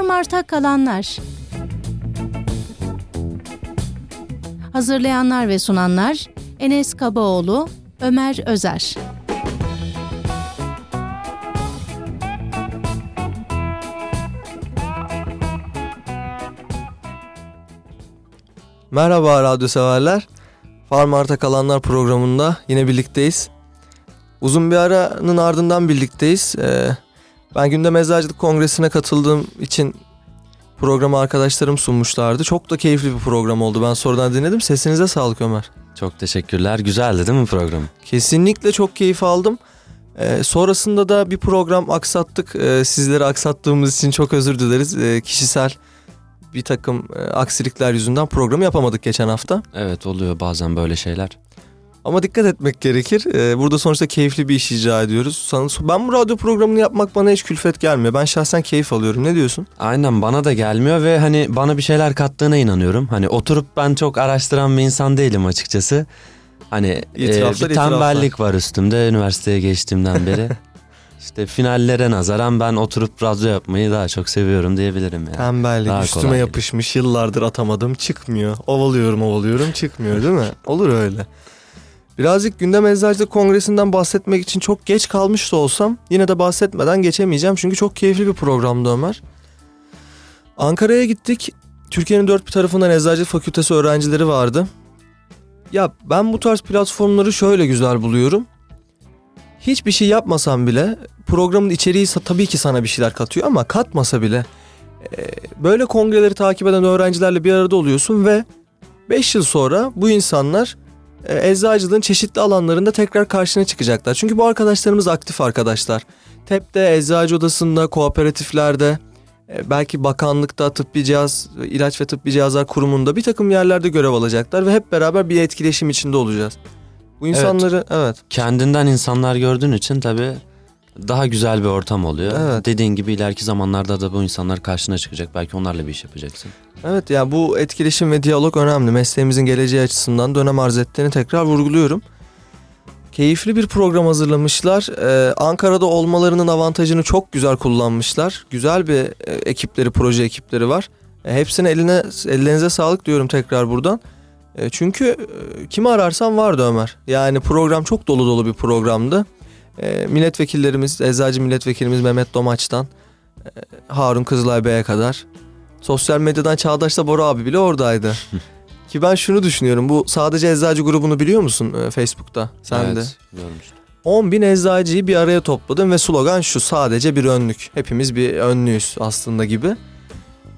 Farmart'a kalanlar. Hazırlayanlar ve sunanlar Enes Kabaoğlu, Ömer Özer. Merhaba radyo severler. Farm Kalanlar programında yine birlikteyiz. Uzun bir aranın ardından birlikteyiz. Ee, ben Gündem Eczacılık Kongresi'ne katıldığım için programı arkadaşlarım sunmuşlardı. Çok da keyifli bir program oldu. Ben sonradan dinledim. Sesinize sağlık Ömer. Çok teşekkürler. Güzeldi değil mi program? Kesinlikle çok keyif aldım. Ee, sonrasında da bir program aksattık. Ee, sizleri aksattığımız için çok özür dileriz. Ee, kişisel bir takım e, aksilikler yüzünden programı yapamadık geçen hafta. Evet oluyor bazen böyle şeyler. Ama dikkat etmek gerekir. Ee, burada sonuçta keyifli bir iş icra ediyoruz. Ben bu radyo programını yapmak bana hiç külfet gelmiyor. Ben şahsen keyif alıyorum. Ne diyorsun? Aynen bana da gelmiyor ve hani bana bir şeyler kattığına inanıyorum. Hani oturup ben çok araştıran bir insan değilim açıkçası. Hani e, bir tembellik var üstümde üniversiteye geçtiğimden beri. İşte finallere nazaran ben oturup radyo yapmayı daha çok seviyorum diyebilirim yani. Tembellik daha üstüme yapışmış yıllardır atamadım çıkmıyor. Ovalıyorum ovalıyorum çıkmıyor değil mi? Olur öyle. Birazcık gündem eczacılık kongresinden bahsetmek için çok geç kalmış da olsam yine de bahsetmeden geçemeyeceğim. Çünkü çok keyifli bir programdı Ömer. Ankara'ya gittik. Türkiye'nin dört bir tarafından eczacılık fakültesi öğrencileri vardı. Ya ben bu tarz platformları şöyle güzel buluyorum. Hiçbir şey yapmasam bile programın içeriği tabii ki sana bir şeyler katıyor ama katmasa bile böyle kongreleri takip eden öğrencilerle bir arada oluyorsun ve 5 yıl sonra bu insanlar e, eczacılığın çeşitli alanlarında tekrar karşına çıkacaklar. Çünkü bu arkadaşlarımız aktif arkadaşlar. TEP'te, eczacı odasında, kooperatiflerde, e, belki bakanlıkta, tıbbi cihaz, ilaç ve tıbbi cihazlar kurumunda bir takım yerlerde görev alacaklar ve hep beraber bir etkileşim içinde olacağız. Bu insanları evet, evet. kendinden insanlar gördüğün için tabii daha güzel bir ortam oluyor. Evet. Dediğin gibi ileriki zamanlarda da bu insanlar karşına çıkacak. Belki onlarla bir iş yapacaksın. Evet yani bu etkileşim ve diyalog önemli. Mesleğimizin geleceği açısından dönem arz ettiğini tekrar vurguluyorum. Keyifli bir program hazırlamışlar. Ee, Ankara'da olmalarının avantajını çok güzel kullanmışlar. Güzel bir e, ekipleri, proje ekipleri var. E, hepsine eline ellerinize sağlık diyorum tekrar buradan. E, çünkü e, kimi ararsan vardı Ömer. Yani program çok dolu dolu bir programdı. E, milletvekillerimiz, eczacı milletvekilimiz Mehmet Domaç'tan e, Harun Kızılay Bey'e kadar. Sosyal medyadan Çağdaş'ta Bora abi bile oradaydı. Ki ben şunu düşünüyorum. Bu sadece eczacı grubunu biliyor musun e, Facebook'ta? Sen evet, de. görmüştüm. 10 bin eczacıyı bir araya topladım ve slogan şu sadece bir önlük. Hepimiz bir önlüyüz aslında gibi.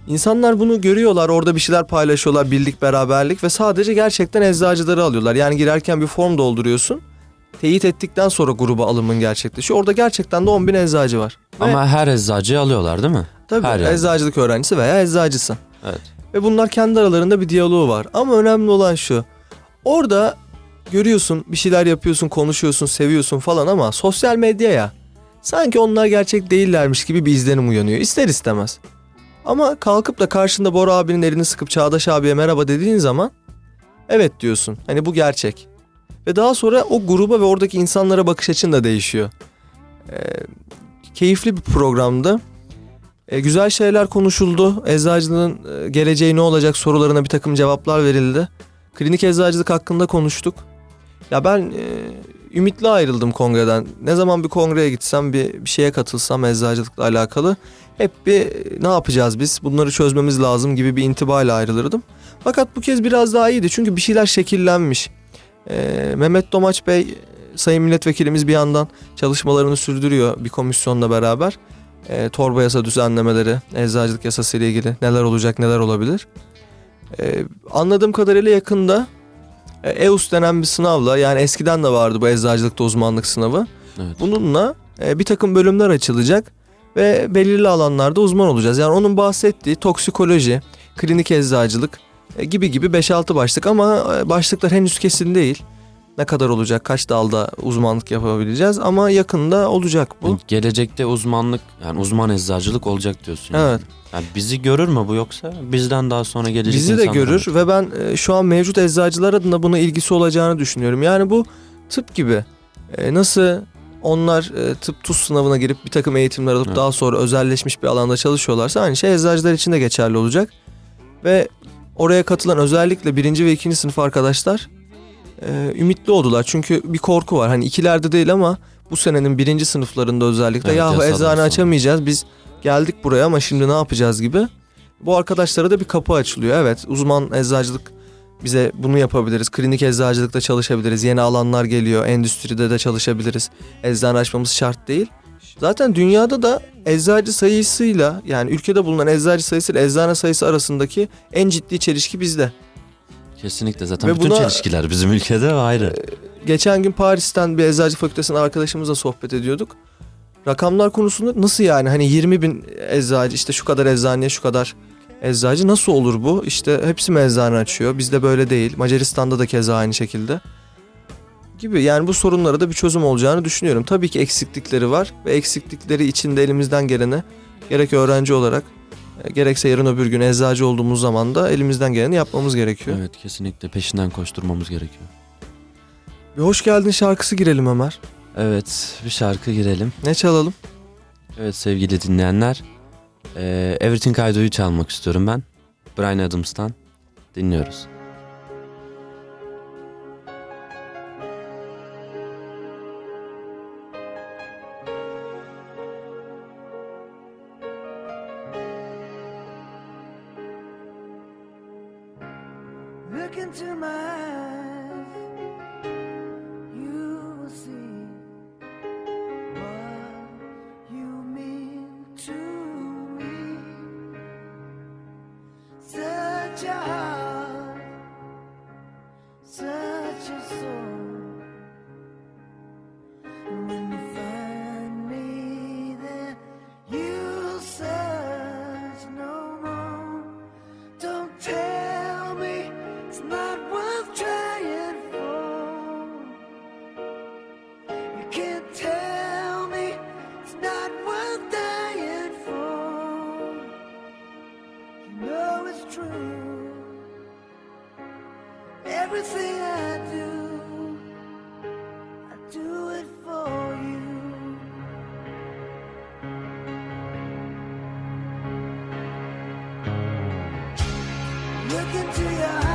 İnsanlar bunu görüyorlar, orada bir şeyler paylaşıyorlar, birlik, beraberlik ve sadece gerçekten eczacıları alıyorlar. Yani girerken bir form dolduruyorsun teyit ettikten sonra gruba alımın gerçekleşiyor. Orada gerçekten de 10 bin eczacı var. Ama Ve, her eczacıyı alıyorlar değil mi? Tabii her eczacılık yerde. öğrencisi veya eczacısı. Evet. Ve bunlar kendi aralarında bir diyaloğu var. Ama önemli olan şu. Orada görüyorsun bir şeyler yapıyorsun, konuşuyorsun, seviyorsun falan ama sosyal medyaya sanki onlar gerçek değillermiş gibi bir izlenim uyanıyor. İster istemez. Ama kalkıp da karşında Bora abinin elini sıkıp Çağdaş abiye merhaba dediğin zaman evet diyorsun. Hani bu gerçek. Ve daha sonra o gruba ve oradaki insanlara bakış açın da değişiyor. E, keyifli bir programdı. E, güzel şeyler konuşuldu. Eczacılığın e, geleceği ne olacak sorularına bir takım cevaplar verildi. Klinik eczacılık hakkında konuştuk. Ya ben e, ümitli ayrıldım kongreden. Ne zaman bir kongreye gitsem bir, bir şeye katılsam eczacılıkla alakalı hep bir ne yapacağız biz bunları çözmemiz lazım gibi bir intibayla ayrılırdım. Fakat bu kez biraz daha iyiydi çünkü bir şeyler şekillenmiş. E, Mehmet Domaç Bey Sayın Milletvekilimiz bir yandan çalışmalarını sürdürüyor bir komisyonla beraber. E, torba yasa düzenlemeleri, eczacılık yasası ile ilgili neler olacak, neler olabilir. E, anladığım kadarıyla yakında e, EUS denen bir sınavla yani eskiden de vardı bu eczacılıkta uzmanlık sınavı. Evet. Bununla e, bir takım bölümler açılacak ve belirli alanlarda uzman olacağız. Yani onun bahsettiği toksikoloji, klinik eczacılık, e, gibi gibi 5-6 başlık ama e, başlıklar henüz kesin değil. Ne kadar olacak, kaç dalda uzmanlık yapabileceğiz ama yakında olacak bu. Gelecekte uzmanlık yani uzman eczacılık olacak diyorsun. Yani. Evet. Yani bizi görür mü bu yoksa bizden daha sonra gelecek Bizi de görür mı? ve ben e, şu an mevcut eczacılar adına buna ilgisi olacağını düşünüyorum. Yani bu tıp gibi nasıl onlar e, tıp tuz sınavına girip bir takım eğitimler alıp Evet. daha sonra özelleşmiş bir alanda çalışıyorlarsa aynı şey eczacılar için de geçerli olacak. Ve oraya katılan özellikle birinci ve ikinci sınıf arkadaşlar e, ümitli oldular. Çünkü bir korku var. Hani ikilerde değil ama bu senenin birinci sınıflarında özellikle Evet, yahu eczane sonra." açamayacağız biz geldik buraya ama şimdi ne yapacağız gibi. Bu arkadaşlara da bir kapı açılıyor. Evet uzman eczacılık bize bunu yapabiliriz. Klinik eczacılıkta çalışabiliriz. Yeni alanlar geliyor. Endüstride de çalışabiliriz. Eczane açmamız şart değil. Zaten dünyada da eczacı sayısıyla yani ülkede bulunan eczacı sayısıyla eczane sayısı arasındaki en ciddi çelişki bizde. Kesinlikle zaten Ve bütün buna- çelişkiler bizim ülkede ayrı. Geçen gün Paris'ten bir eczacı fakültesinden arkadaşımızla sohbet ediyorduk. Rakamlar konusunda nasıl yani hani 20 bin eczacı işte şu kadar eczaneye şu kadar eczacı nasıl olur bu? İşte hepsi mi eczane açıyor? Bizde böyle değil. Macaristan'da da keza aynı şekilde. Gibi yani bu sorunlara da bir çözüm olacağını düşünüyorum. Tabii ki eksiklikleri var ve eksiklikleri içinde elimizden geleni gerek öğrenci olarak e, gerekse yarın öbür gün eczacı olduğumuz zaman da elimizden geleni yapmamız gerekiyor. Evet kesinlikle peşinden koşturmamız gerekiyor. Bir hoş geldin şarkısı girelim Ömer. Evet bir şarkı girelim. Ne çalalım? Evet sevgili dinleyenler. eee, Everything I Do'yu çalmak istiyorum ben. Brian Adams'tan dinliyoruz. to your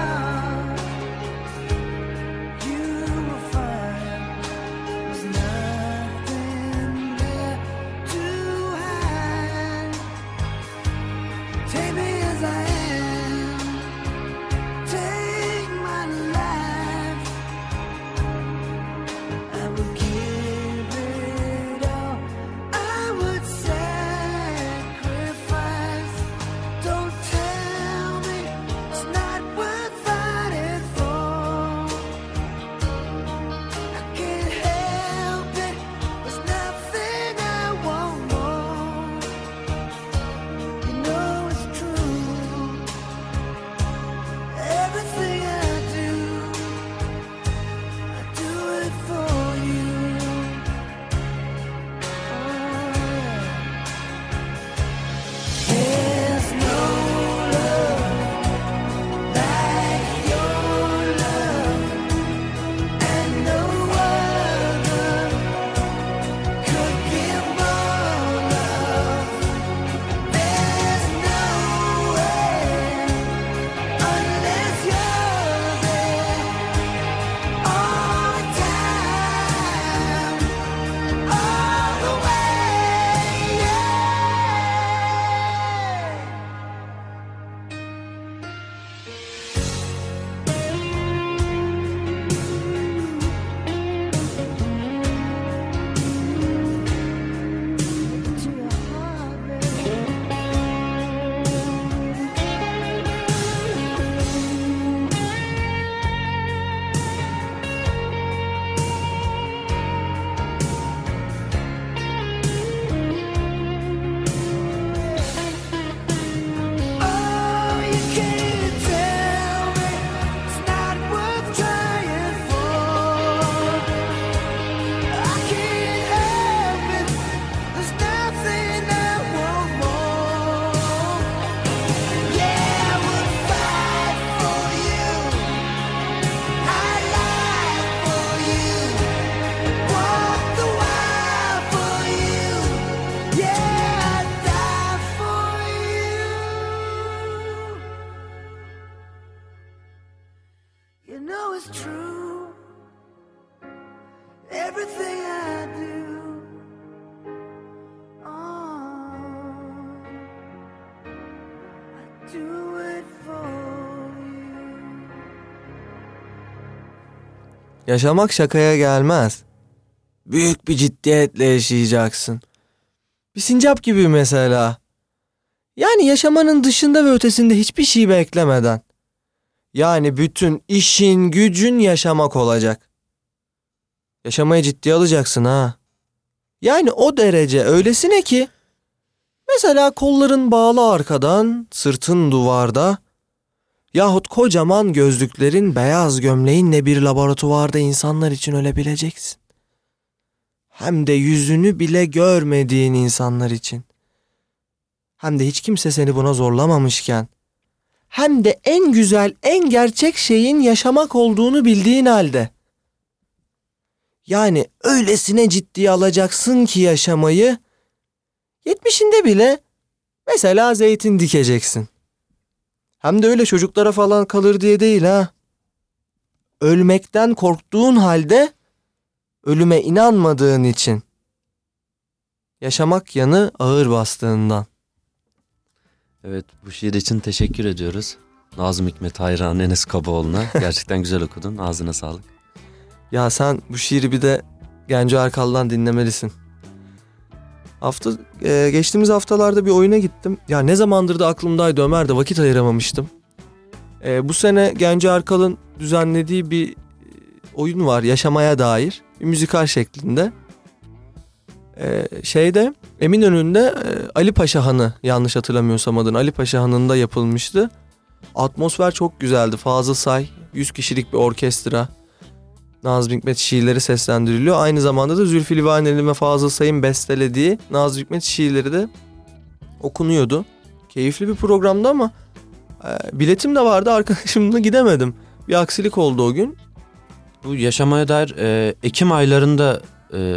Yaşamak şakaya gelmez. Büyük bir ciddiyetle yaşayacaksın. Bir sincap gibi mesela. Yani yaşamanın dışında ve ötesinde hiçbir şey beklemeden. Yani bütün işin gücün yaşamak olacak. Yaşamayı ciddiye alacaksın ha. Yani o derece öylesine ki mesela kolların bağlı arkadan, sırtın duvarda yahut kocaman gözlüklerin beyaz gömleğinle bir laboratuvarda insanlar için ölebileceksin. Hem de yüzünü bile görmediğin insanlar için. Hem de hiç kimse seni buna zorlamamışken. Hem de en güzel, en gerçek şeyin yaşamak olduğunu bildiğin halde. Yani öylesine ciddiye alacaksın ki yaşamayı. Yetmişinde bile mesela zeytin dikeceksin. Hem de öyle çocuklara falan kalır diye değil ha. Ölmekten korktuğun halde ölüme inanmadığın için. Yaşamak yanı ağır bastığından. Evet bu şiir için teşekkür ediyoruz. Nazım Hikmet hayran Enes Kabaoğlu'na. Gerçekten güzel okudun. Ağzına sağlık. Ya sen bu şiiri bir de Genco Erkal'dan dinlemelisin. Hafta e, geçtiğimiz haftalarda bir oyuna gittim. Ya ne zamandır da aklımdaydı Ömer de vakit ayıramamıştım. E, bu sene Genco Erkal'ın düzenlediği bir e, oyun var yaşamaya dair. Bir müzikal şeklinde. E, şeyde Eminönü'nde e, Ali Paşa Hanı yanlış hatırlamıyorsam adını Ali Paşa Hanı'nda yapılmıştı. Atmosfer çok güzeldi. Fazıl Say 100 kişilik bir orkestra. Nazım Hikmet şiirleri seslendiriliyor. Aynı zamanda da Zülfü Livaneli ve Fazıl Say'ın bestelediği Nazım Hikmet şiirleri de okunuyordu. Keyifli bir programdı ama e, biletim de vardı arkadaşımla gidemedim. Bir aksilik oldu o gün. Bu yaşamaya dair e, Ekim aylarında e,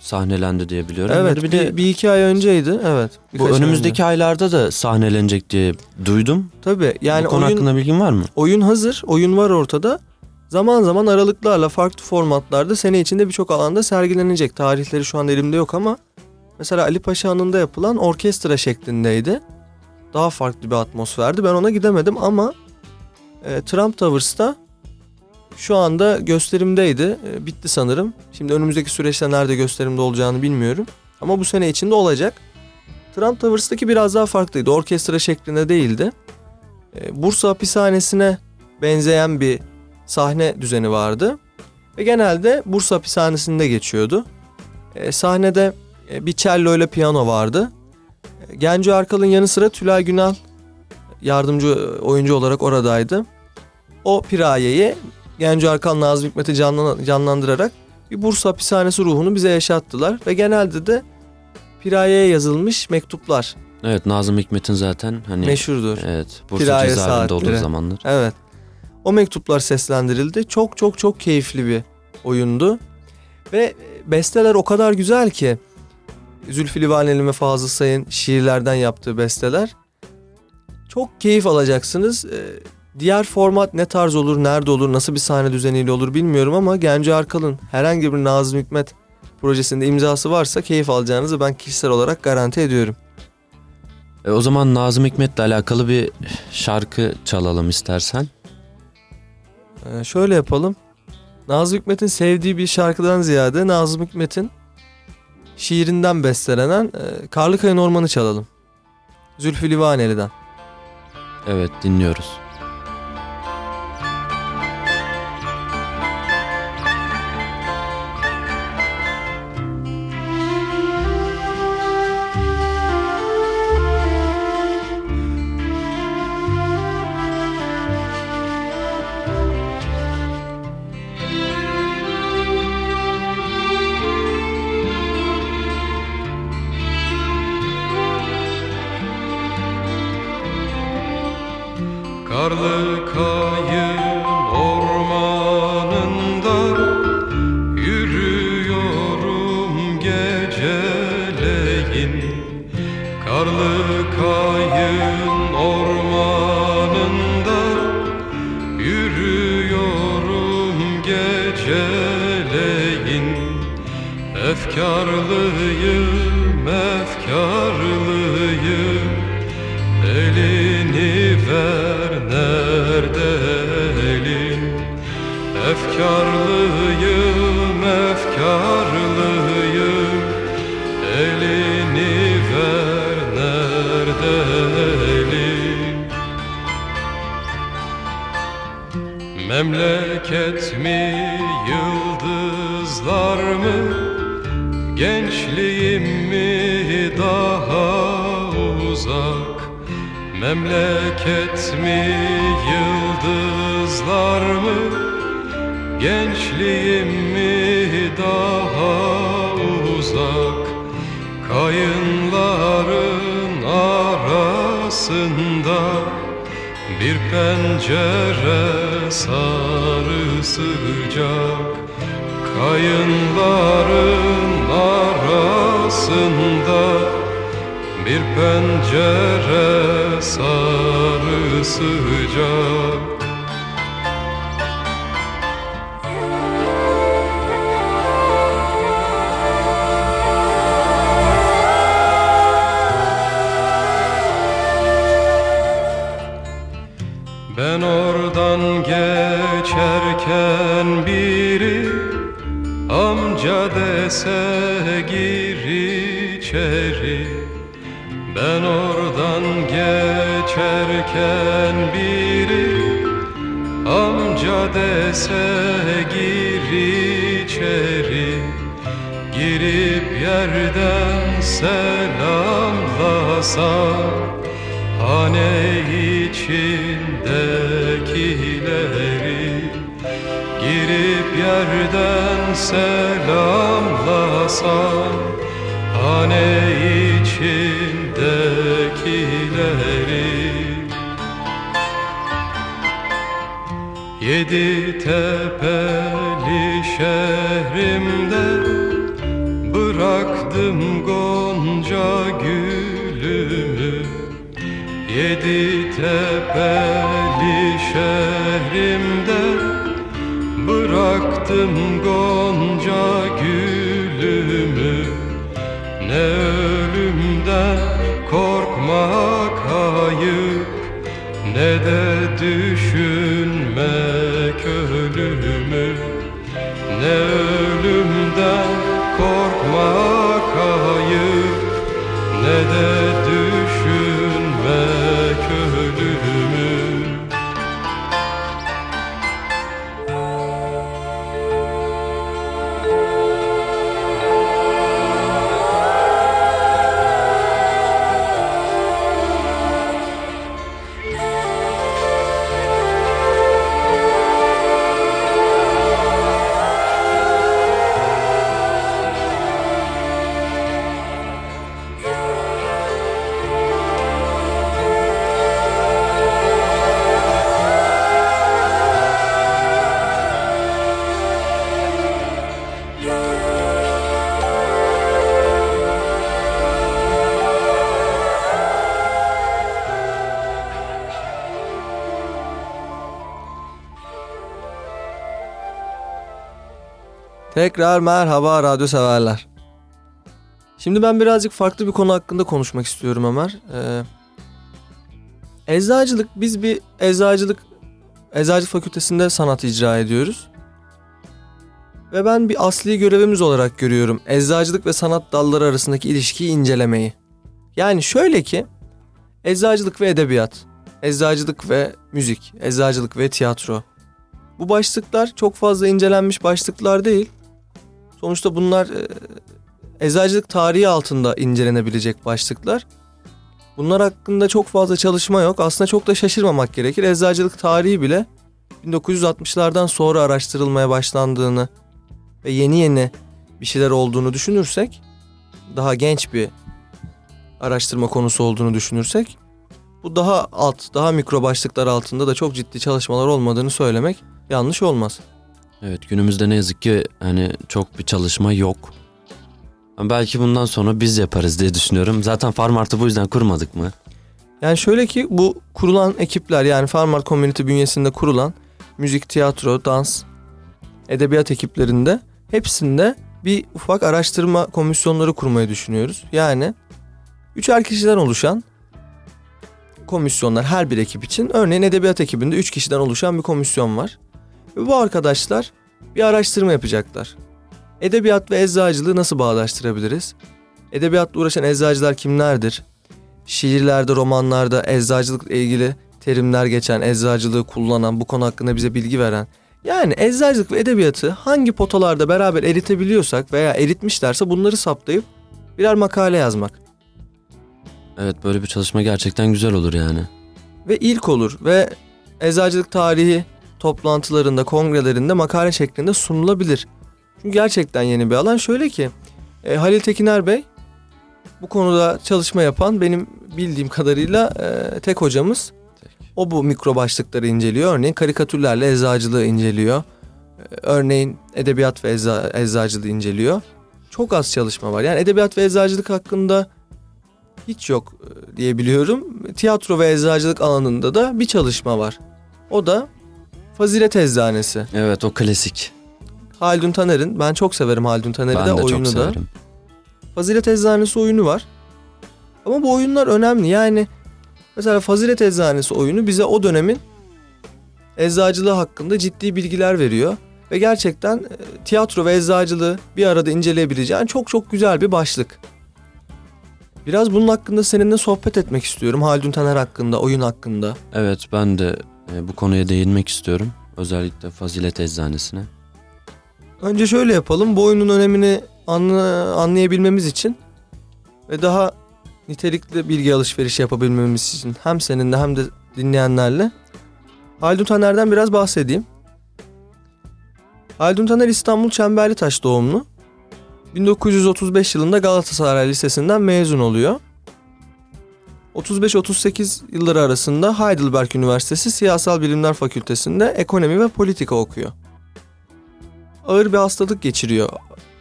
sahnelendi diye biliyorum. Evet bir, bir, de bir iki ay önceydi. Evet. bu önümüzdeki önce. aylarda da sahnelenecek diye duydum. Tabii yani bu konu oyun, hakkında bilgin var mı? oyun hazır. Oyun var ortada. Zaman zaman aralıklarla farklı formatlarda sene içinde birçok alanda sergilenecek. Tarihleri şu an elimde yok ama mesela Ali Paşa Hanı'nda yapılan orkestra şeklindeydi. Daha farklı bir atmosferdi. Ben ona gidemedim ama e, Trump Towers'ta şu anda gösterimdeydi. E, bitti sanırım. Şimdi önümüzdeki süreçte nerede gösterimde olacağını bilmiyorum. Ama bu sene içinde olacak. Trump Towers'taki biraz daha farklıydı. Orkestra şeklinde değildi. E, Bursa hapishanesine benzeyen bir sahne düzeni vardı. Ve genelde Bursa hapishanesinde geçiyordu. E, sahnede e, bir cello ile piyano vardı. E, Genco Arkal'ın yanı sıra Tülay Günal yardımcı oyuncu olarak oradaydı. O pirayeyi Genco Arkal Nazım Hikmet'i canlan- canlandırarak bir Bursa hapishanesi ruhunu bize yaşattılar. Ve genelde de pirayeye yazılmış mektuplar Evet Nazım Hikmet'in zaten hani meşhurdur. evet Bursa Piraye cezaevinde olduğu saatleri. zamanlar. Evet. O mektuplar seslendirildi. Çok çok çok keyifli bir oyundu. Ve besteler o kadar güzel ki Zülfü Livaneli ve Fazıl Say'ın şiirlerden yaptığı besteler. Çok keyif alacaksınız. Ee, Diğer format ne tarz olur, nerede olur, nasıl bir sahne düzeniyle olur bilmiyorum ama Genco Arkal'ın herhangi bir Nazım Hikmet projesinde imzası varsa keyif alacağınızı ben kişisel olarak garanti ediyorum. E, o zaman Nazım Hikmet'le alakalı bir şarkı çalalım istersen. Ee, şöyle yapalım. Nazım Hikmet'in sevdiği bir şarkıdan ziyade Nazım Hikmet'in şiirinden bestelenen e, Karlıkayın Ormanı çalalım. Zülfü Livaneli'den. Evet dinliyoruz. Memleket mi yıldızlar mı? Gençliğim mi daha uzak? Memleket mi yıldızlar mı? Gençliğim mi daha uzak? Kayınların arasında Bir pencere sarı sıcak Kayınların arasında Bir pencere sarı sıcak geçerken biri Amca dese gir içeri Girip yerden selamlasam Hane içindekileri Girip yerden selamlasam Hane Yedi tepeli şehrimde Bıraktım gonca gülümü. Yedi tepeli şehrimde Bıraktım gonca gülümü. Ne ölümden korkmak ayıp Ne de düşünmek Tekrar merhaba radyo severler. Şimdi ben birazcık farklı bir konu hakkında konuşmak istiyorum Ömer. Ee, eczacılık, biz bir eczacılık, eczacı fakültesinde sanat icra ediyoruz. Ve ben bir asli görevimiz olarak görüyorum eczacılık ve sanat dalları arasındaki ilişkiyi incelemeyi. Yani şöyle ki, eczacılık ve edebiyat, eczacılık ve müzik, eczacılık ve tiyatro. Bu başlıklar çok fazla incelenmiş başlıklar değil. Sonuçta bunlar e, eczacılık tarihi altında incelenebilecek başlıklar. Bunlar hakkında çok fazla çalışma yok. Aslında çok da şaşırmamak gerekir. Eczacılık tarihi bile 1960'lardan sonra araştırılmaya başlandığını ve yeni yeni bir şeyler olduğunu düşünürsek, daha genç bir araştırma konusu olduğunu düşünürsek, bu daha alt, daha mikro başlıklar altında da çok ciddi çalışmalar olmadığını söylemek yanlış olmaz. Evet günümüzde ne yazık ki hani çok bir çalışma yok. Belki bundan sonra biz yaparız diye düşünüyorum. Zaten Farmart'ı bu yüzden kurmadık mı? Yani şöyle ki bu kurulan ekipler yani Farmart Community bünyesinde kurulan müzik, tiyatro, dans, edebiyat ekiplerinde hepsinde bir ufak araştırma komisyonları kurmayı düşünüyoruz. Yani üçer kişiden oluşan komisyonlar her bir ekip için. Örneğin edebiyat ekibinde üç kişiden oluşan bir komisyon var. Ve bu arkadaşlar bir araştırma yapacaklar. Edebiyat ve eczacılığı nasıl bağdaştırabiliriz? Edebiyatla uğraşan eczacılar kimlerdir? Şiirlerde, romanlarda eczacılıkla ilgili terimler geçen, eczacılığı kullanan, bu konu hakkında bize bilgi veren. Yani eczacılık ve edebiyatı hangi potalarda beraber eritebiliyorsak veya eritmişlerse bunları saptayıp birer makale yazmak. Evet böyle bir çalışma gerçekten güzel olur yani. Ve ilk olur ve eczacılık tarihi toplantılarında, kongrelerinde makale şeklinde sunulabilir. Çünkü gerçekten yeni bir alan. Şöyle ki e, Halil Tekiner Bey bu konuda çalışma yapan benim bildiğim kadarıyla e, tek hocamız. O bu mikro başlıkları inceliyor. Örneğin karikatürlerle eczacılığı inceliyor. E, örneğin edebiyat ve ecza, eczacılığı inceliyor. Çok az çalışma var. Yani edebiyat ve eczacılık hakkında hiç yok e, diyebiliyorum. Tiyatro ve eczacılık alanında da bir çalışma var. O da Fazilet Eczanesi. Evet o klasik. Haldun Taner'in ben çok severim Haldun Taner'i Ben de, de oyunu çok da. severim. Fazilet Eczanesi oyunu var. Ama bu oyunlar önemli. Yani mesela Fazilet Eczanesi oyunu bize o dönemin eczacılığı hakkında ciddi bilgiler veriyor. Ve gerçekten e, tiyatro ve eczacılığı bir arada inceleyebileceğin çok çok güzel bir başlık. Biraz bunun hakkında seninle sohbet etmek istiyorum. Haldun Taner hakkında, oyun hakkında. Evet ben de bu konuya değinmek istiyorum. Özellikle Fazilet Eczanesine. Önce şöyle yapalım. Bu oyunun önemini anla- anlayabilmemiz için ve daha nitelikli bilgi alışverişi yapabilmemiz için hem seninle hem de dinleyenlerle Haldun Taner'den biraz bahsedeyim. Haldun Taner İstanbul Çemberlitaş doğumlu. 1935 yılında Galatasaray Lisesi'nden mezun oluyor. 35-38 yılları arasında Heidelberg Üniversitesi Siyasal Bilimler Fakültesi'nde ekonomi ve politika okuyor ağır bir hastalık geçiriyor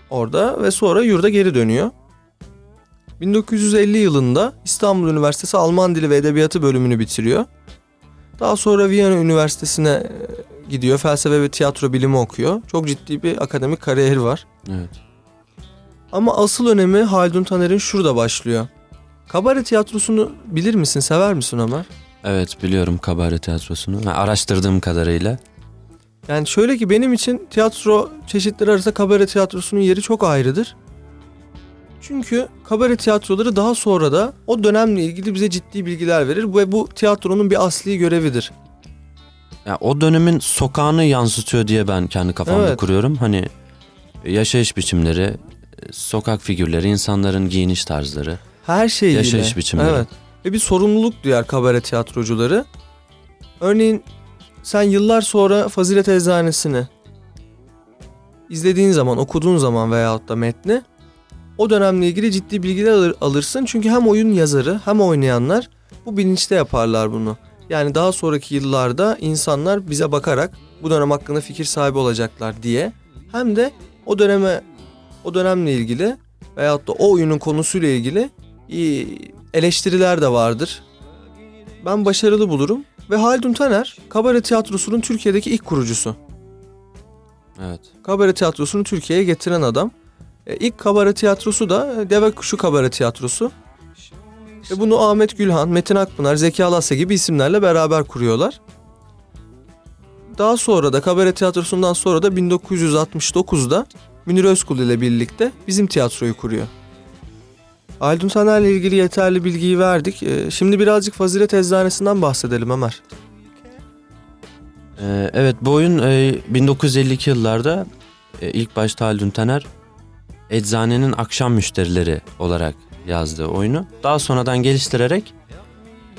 orada ve sonra yurda geri dönüyor. 1950 yılında İstanbul Üniversitesi Alman Dili ve Edebiyatı bölümünü bitiriyor. Daha sonra Viyana Üniversitesi'ne e, gidiyor. Felsefe ve tiyatro bilimi okuyor. Çok ciddi bir akademik kariyeri var. Evet. Ama asıl önemi Haldun Taner'in şurada başlıyor. Kabare tiyatrosunu bilir misin, sever misin Ömer? Evet biliyorum kabare tiyatrosunu. Ha, araştırdığım kadarıyla. Yani şöyle ki benim için tiyatro çeşitleri arasında kabare tiyatrosunun yeri çok ayrıdır. Çünkü kabare tiyatroları daha sonra da o dönemle ilgili bize ciddi bilgiler verir ve bu tiyatronun bir asli görevidir. Ya o dönemin sokağını yansıtıyor diye ben kendi kafamda Evet. kuruyorum. Hani yaşayış biçimleri, e, sokak figürleri, insanların giyiniş tarzları. Her şeyiyle. Yaşayış biçimleri. Evet. Ve bir sorumluluk duyar kabare tiyatrocuları. Örneğin sen yıllar sonra Fazilet Eczanesini izlediğin zaman, okuduğun zaman veyahut da metni o dönemle ilgili ciddi bilgiler alır, alırsın. Çünkü hem oyun yazarı hem oynayanlar bu bilinçte yaparlar bunu. Yani daha sonraki yıllarda insanlar bize bakarak bu dönem hakkında fikir sahibi olacaklar diye hem de o döneme o dönemle ilgili veyahut da o oyunun konusuyla ilgili iyi eleştiriler de vardır. Ben başarılı bulurum ve Haldun Taner kabare tiyatrosunun Türkiye'deki ilk kurucusu. Evet. Kabare tiyatrosunu Türkiye'ye getiren adam. E, ilk kabare tiyatrosu da e, Deve Kuşu Kabare Tiyatrosu. Ve bunu Ahmet Gülhan, Metin Akpınar, Zeki Alasya gibi isimlerle beraber kuruyorlar. Daha sonra da kabare tiyatrosundan sonra da 1969'da Münir Özkul ile birlikte bizim tiyatroyu kuruyor. Haldun Taner'le ilgili yeterli bilgiyi verdik. E, Şimdi birazcık Fazilet Eczanesi'nden bahsedelim Ömer. Ee, evet bu oyun e, 1952 yıllarda e, ilk başta Haldun Taner eczanenin akşam müşterileri olarak yazdığı oyunu. Daha sonradan geliştirerek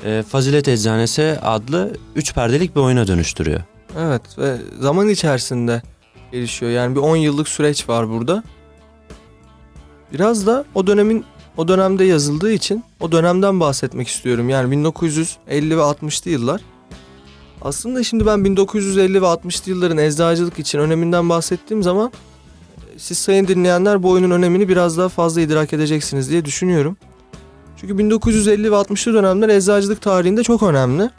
e, Fazilet Eczanesi adlı üç perdelik bir oyuna dönüştürüyor. Evet ve zaman içerisinde gelişiyor. Yani bir 10 yıllık süreç var burada. Biraz da o dönemin o dönemde yazıldığı için o dönemden bahsetmek istiyorum. Yani 1950 ve 60'lı yıllar. Aslında şimdi ben 1950 ve 60'lı yılların eczacılık için öneminden bahsettiğim zaman siz sayın dinleyenler bu oyunun önemini biraz daha fazla idrak edeceksiniz diye düşünüyorum. Çünkü 1950 ve 60'lı dönemler eczacılık tarihinde çok önemli.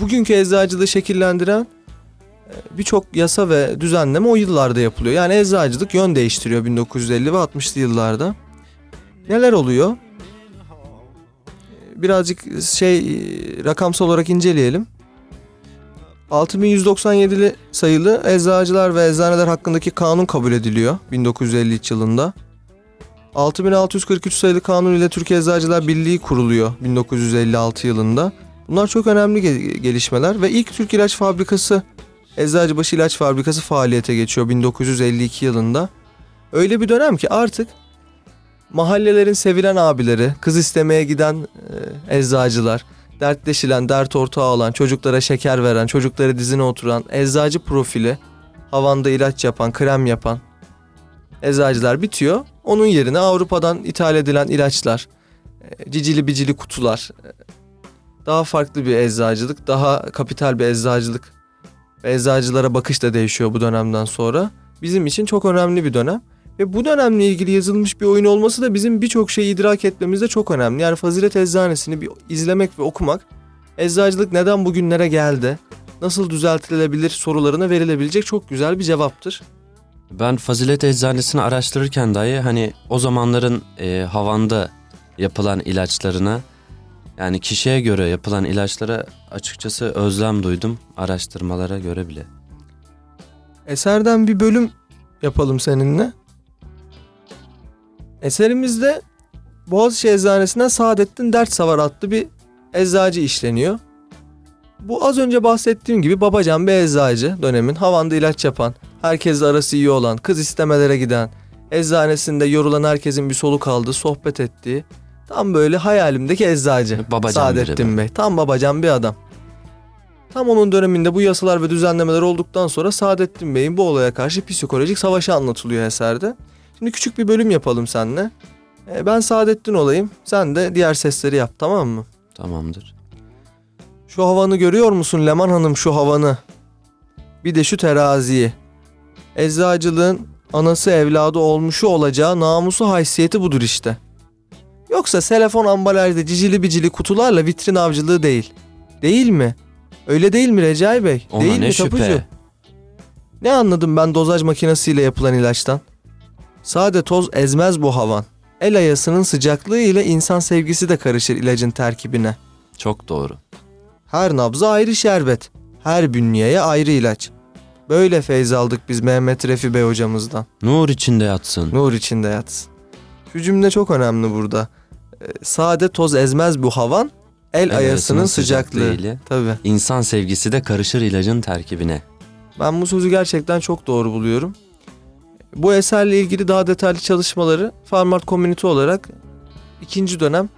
Bugünkü eczacılığı şekillendiren e, birçok yasa ve düzenleme o yıllarda yapılıyor. Yani eczacılık yön değiştiriyor 1950 ve 60'lı yıllarda. Neler oluyor? E, Birazcık şey e, rakamsal olarak inceleyelim. 6197 sayılı eczacılar ve eczaneler hakkındaki kanun kabul ediliyor 1953 yılında. 6643 sayılı kanun ile Türkiye Eczacılar Birliği kuruluyor 1956 yılında. Bunlar çok önemli ge- gelişmeler ve ilk Türk ilaç fabrikası Eczacıbaşı İlaç Fabrikası faaliyete geçiyor 1952 yılında. Öyle bir dönem ki artık mahallelerin sevilen abileri, kız istemeye giden e, eczacılar, dertleşilen, dert ortağı olan, çocuklara şeker veren, çocukları dizine oturan, eczacı profili, havanda ilaç yapan, krem yapan eczacılar bitiyor. Onun yerine Avrupa'dan ithal edilen ilaçlar, e, cicili bicili kutular, e, daha farklı bir eczacılık, daha kapital bir eczacılık eczacılara bakış da değişiyor bu dönemden sonra. Bizim için çok önemli bir dönem. Ve bu dönemle ilgili yazılmış bir oyun olması da bizim birçok şeyi idrak etmemizde çok önemli. Yani Fazilet Eczanesini bir izlemek ve okumak, eczacılık neden bugünlere geldi, nasıl düzeltilebilir sorularına verilebilecek çok güzel bir cevaptır. Ben Fazilet Eczanesini araştırırken dahi hani o zamanların e, havanda yapılan ilaçlarına yani kişiye göre yapılan ilaçlara açıkçası özlem duydum araştırmalara göre bile. Eserden bir bölüm yapalım seninle. Eserimizde Boğaziçi Eczanesi'nden Saadettin Dert Savar adlı bir eczacı işleniyor. Bu az önce bahsettiğim gibi babacan bir eczacı dönemin havanda ilaç yapan, herkesle arası iyi olan, kız istemelere giden, eczanesinde yorulan herkesin bir soluk aldığı, sohbet ettiği tam böyle hayalimdeki eczacı. Babacan Saadettin? Bey. Tam babacan bir adam. Tam onun döneminde bu yasalar ve düzenlemeler olduktan sonra Saadettin Bey'in bu olaya karşı psikolojik savaşı anlatılıyor eserde. Şimdi küçük bir bölüm yapalım seninle. Ee, Ben Saadettin olayım. Sen de diğer sesleri yap tamam mı? Tamamdır. Şu havanı görüyor musun Leman Hanım şu havanı? Bir de şu teraziyi. Eczacılığın anası evladı olmuşu olacağı namusu haysiyeti budur işte. Yoksa telefon ambalajda cicili bicili kutularla vitrin avcılığı değil. Değil mi? Öyle değil mi Recai Bey? Ona değil ne mi şüphe. tapucu? Ne anladım ben dozaj makinesiyle yapılan ilaçtan? Sade toz ezmez bu havan. El ayasının sıcaklığı ile insan sevgisi de karışır ilacın terkibine. Çok doğru. Her nabza ayrı şerbet, her bünyeye ayrı ilaç. Böyle feyz aldık biz Mehmet Refi Bey hocamızdan. Nur içinde yatsın. Nur içinde yatsın. Şu cümle çok önemli burada. Ee, Sade toz ezmez bu havan, el, El ayasının sıcaklığı. ile Tabii. İnsan sevgisi de karışır ilacın terkibine. Ben bu sözü gerçekten çok doğru buluyorum. Bu eserle ilgili daha detaylı çalışmaları Farmart Community olarak ikinci dönem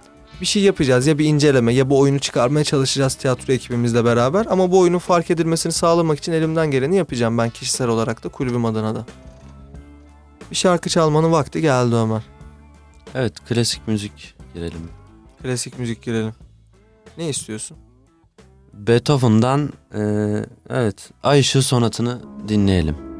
bir şey yapacağız. Ya bir inceleme ya bu oyunu çıkarmaya çalışacağız tiyatro ekibimizle beraber. Ama bu oyunun fark edilmesini sağlamak için elimden geleni yapacağım ben kişisel olarak da kulübüm adına da. Bir şarkı çalmanın vakti geldi Ömer. Evet klasik müzik girelim. Klasik müzik girelim. Ne istiyorsun? Beethoven'dan e, evet Ay Işığı sonatını dinleyelim.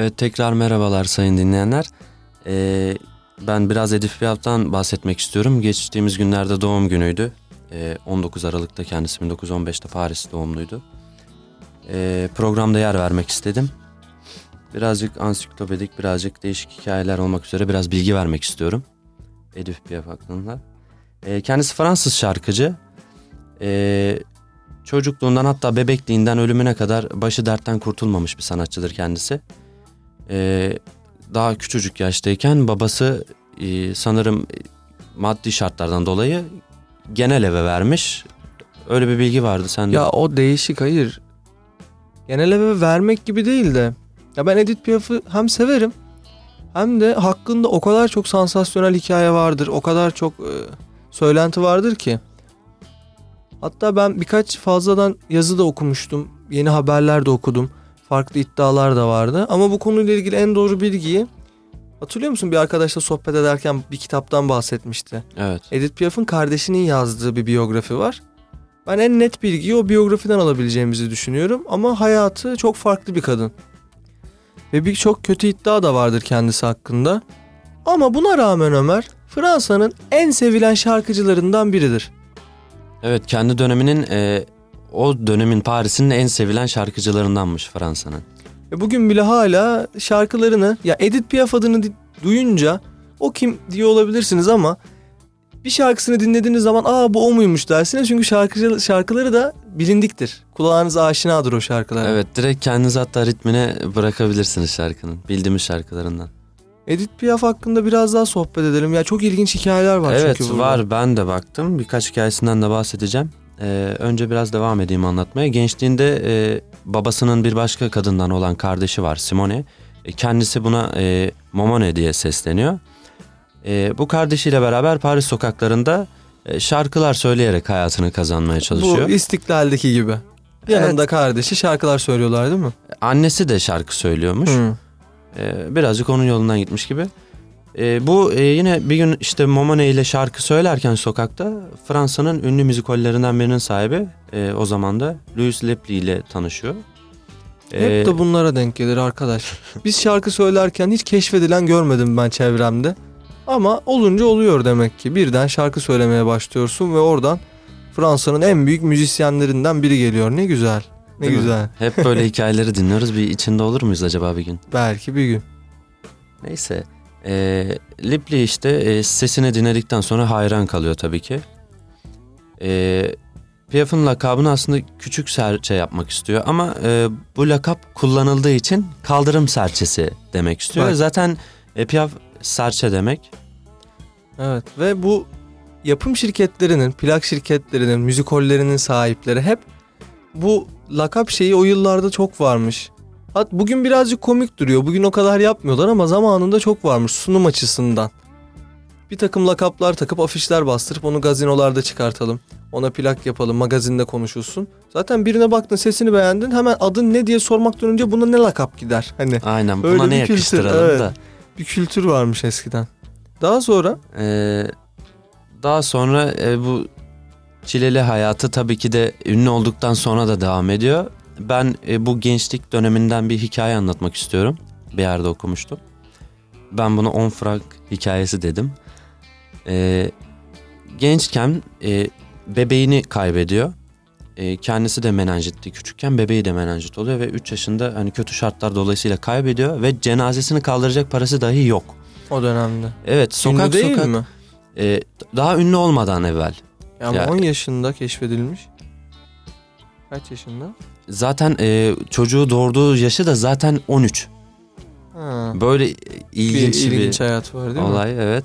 Evet tekrar merhabalar sayın dinleyenler. Ee, ben biraz Edip Piaf'tan bahsetmek istiyorum. Geçtiğimiz günlerde doğum günüydü. Ee, 19 Aralık'ta kendisi 1915'te Paris doğumluydu. Ee, programda yer vermek istedim. Birazcık ansiklopedik, birazcık değişik hikayeler olmak üzere biraz bilgi vermek istiyorum. Edip Piaf hakkında. Ee, kendisi Fransız şarkıcı. Ee, çocukluğundan hatta bebekliğinden ölümüne kadar başı dertten kurtulmamış bir sanatçıdır kendisi. Ee, daha küçücük yaştayken babası e, sanırım maddi şartlardan dolayı genel eve vermiş. Öyle bir bilgi vardı sende. Ya o değişik hayır. Genel eve vermek gibi değil de. Ya ben Edith Piaf'ı hem severim hem de hakkında o kadar çok sansasyonel hikaye vardır. O kadar çok e, söylenti vardır ki. Hatta ben birkaç fazladan yazı da okumuştum. Yeni haberler de okudum. Farklı iddialar da vardı. Ama bu konuyla ilgili en doğru bilgiyi hatırlıyor musun? Bir arkadaşla sohbet ederken bir kitaptan bahsetmişti. Evet. Edith Piaf'ın kardeşinin yazdığı bir biyografi var. Ben en net bilgiyi o biyografiden alabileceğimizi düşünüyorum ama hayatı çok farklı bir kadın. Ve birçok kötü iddia da vardır kendisi hakkında. Ama buna rağmen Ömer Fransa'nın en sevilen şarkıcılarından biridir. Evet kendi döneminin e, o dönemin Paris'in en sevilen şarkıcılarındanmış Fransa'nın. Ve bugün bile hala şarkılarını ya Edith Piaf adını duyunca o kim diye olabilirsiniz ama bir şarkısını dinlediğiniz zaman aa bu o muymuş dersiniz. Çünkü şarkıcı, şarkıları da bilindiktir. Kulağınız aşinadır o şarkılar. Evet direkt kendiniz hatta ritmine bırakabilirsiniz şarkının. Bildiğimiz şarkılarından. Edith Piaf hakkında biraz daha sohbet edelim. Ya çok ilginç hikayeler var evet çünkü burada. var ben de baktım. Birkaç hikayesinden de bahsedeceğim. Ee, önce biraz devam edeyim anlatmaya. Gençliğinde e, babasının bir başka kadından olan kardeşi var Simone. E, kendisi buna e, Momone diye sesleniyor. E, bu kardeşiyle beraber Paris sokaklarında e, şarkılar söyleyerek hayatını kazanmaya çalışıyor. Bu İstiklal'deki gibi. Yanında kardeşi şarkılar söylüyorlar değil mi? Annesi de şarkı söylüyormuş. Hı. Ee, birazcık onun yolundan gitmiş gibi. Ee, bu e, yine bir gün işte Momone ile şarkı söylerken sokakta Fransa'nın ünlü müzikollerinden birinin sahibi e, o zaman da Louis Lepli ile tanışıyor. Ee, Hep de bunlara denk gelir arkadaş. Biz şarkı söylerken hiç keşfedilen görmedim ben çevremde. Ama olunca oluyor demek ki. Birden şarkı söylemeye başlıyorsun ve oradan Fransa'nın en büyük müzisyenlerinden biri geliyor. Ne güzel. Ne Değil mi? güzel. Hep böyle hikayeleri dinliyoruz. Bir içinde olur muyuz acaba bir gün? Belki bir gün. Neyse. E, Lipli işte e, sesini dinledikten sonra hayran kalıyor tabii ki. E, Piaf'ın lakabını aslında küçük serçe yapmak istiyor ama e, bu lakap kullanıldığı için kaldırım serçesi demek istiyor. Bak. Zaten e, Piaf serçe demek. Evet ve bu yapım şirketlerinin, plak şirketlerinin, müzikollerinin sahipleri hep bu lakap şeyi o yıllarda çok varmış. Hat bugün birazcık komik duruyor. Bugün o kadar yapmıyorlar ama zamanında çok varmış sunum açısından. Bir takım lakaplar takıp afişler bastırıp onu gazinolarda çıkartalım. Ona plak yapalım, magazinde konuşulsun. Zaten birine baktın sesini beğendin hemen adın ne diye sormaktan önce buna ne lakap gider? Hani Aynen Öyle buna ne bir kültür, yakıştıralım evet. da. bir kültür varmış eskiden. Daha sonra E, daha sonra e, bu çileli hayatı tabii ki de ünlü olduktan sonra da devam ediyor. Ben e, bu gençlik döneminden bir hikaye anlatmak istiyorum. Bir yerde okumuştum. Ben bunu 10 frank hikayesi dedim. E, gençken e, bebeğini kaybediyor. E, kendisi de menenjitti küçükken bebeği de menenjit oluyor ve 3 yaşında hani kötü şartlar dolayısıyla kaybediyor ve cenazesini kaldıracak parası dahi yok. o dönemde. Evet sokak Ünlü değil sokak mi? e, daha ünlü olmadan evvel. Ama Ya- 10 yaşında keşfedilmiş. Kaç yaşında? Zaten e, çocuğu doğurduğu yaşı da zaten 13. Ha. Böyle ilginç bir bir, ilginç hayat var değil mi? olay evet.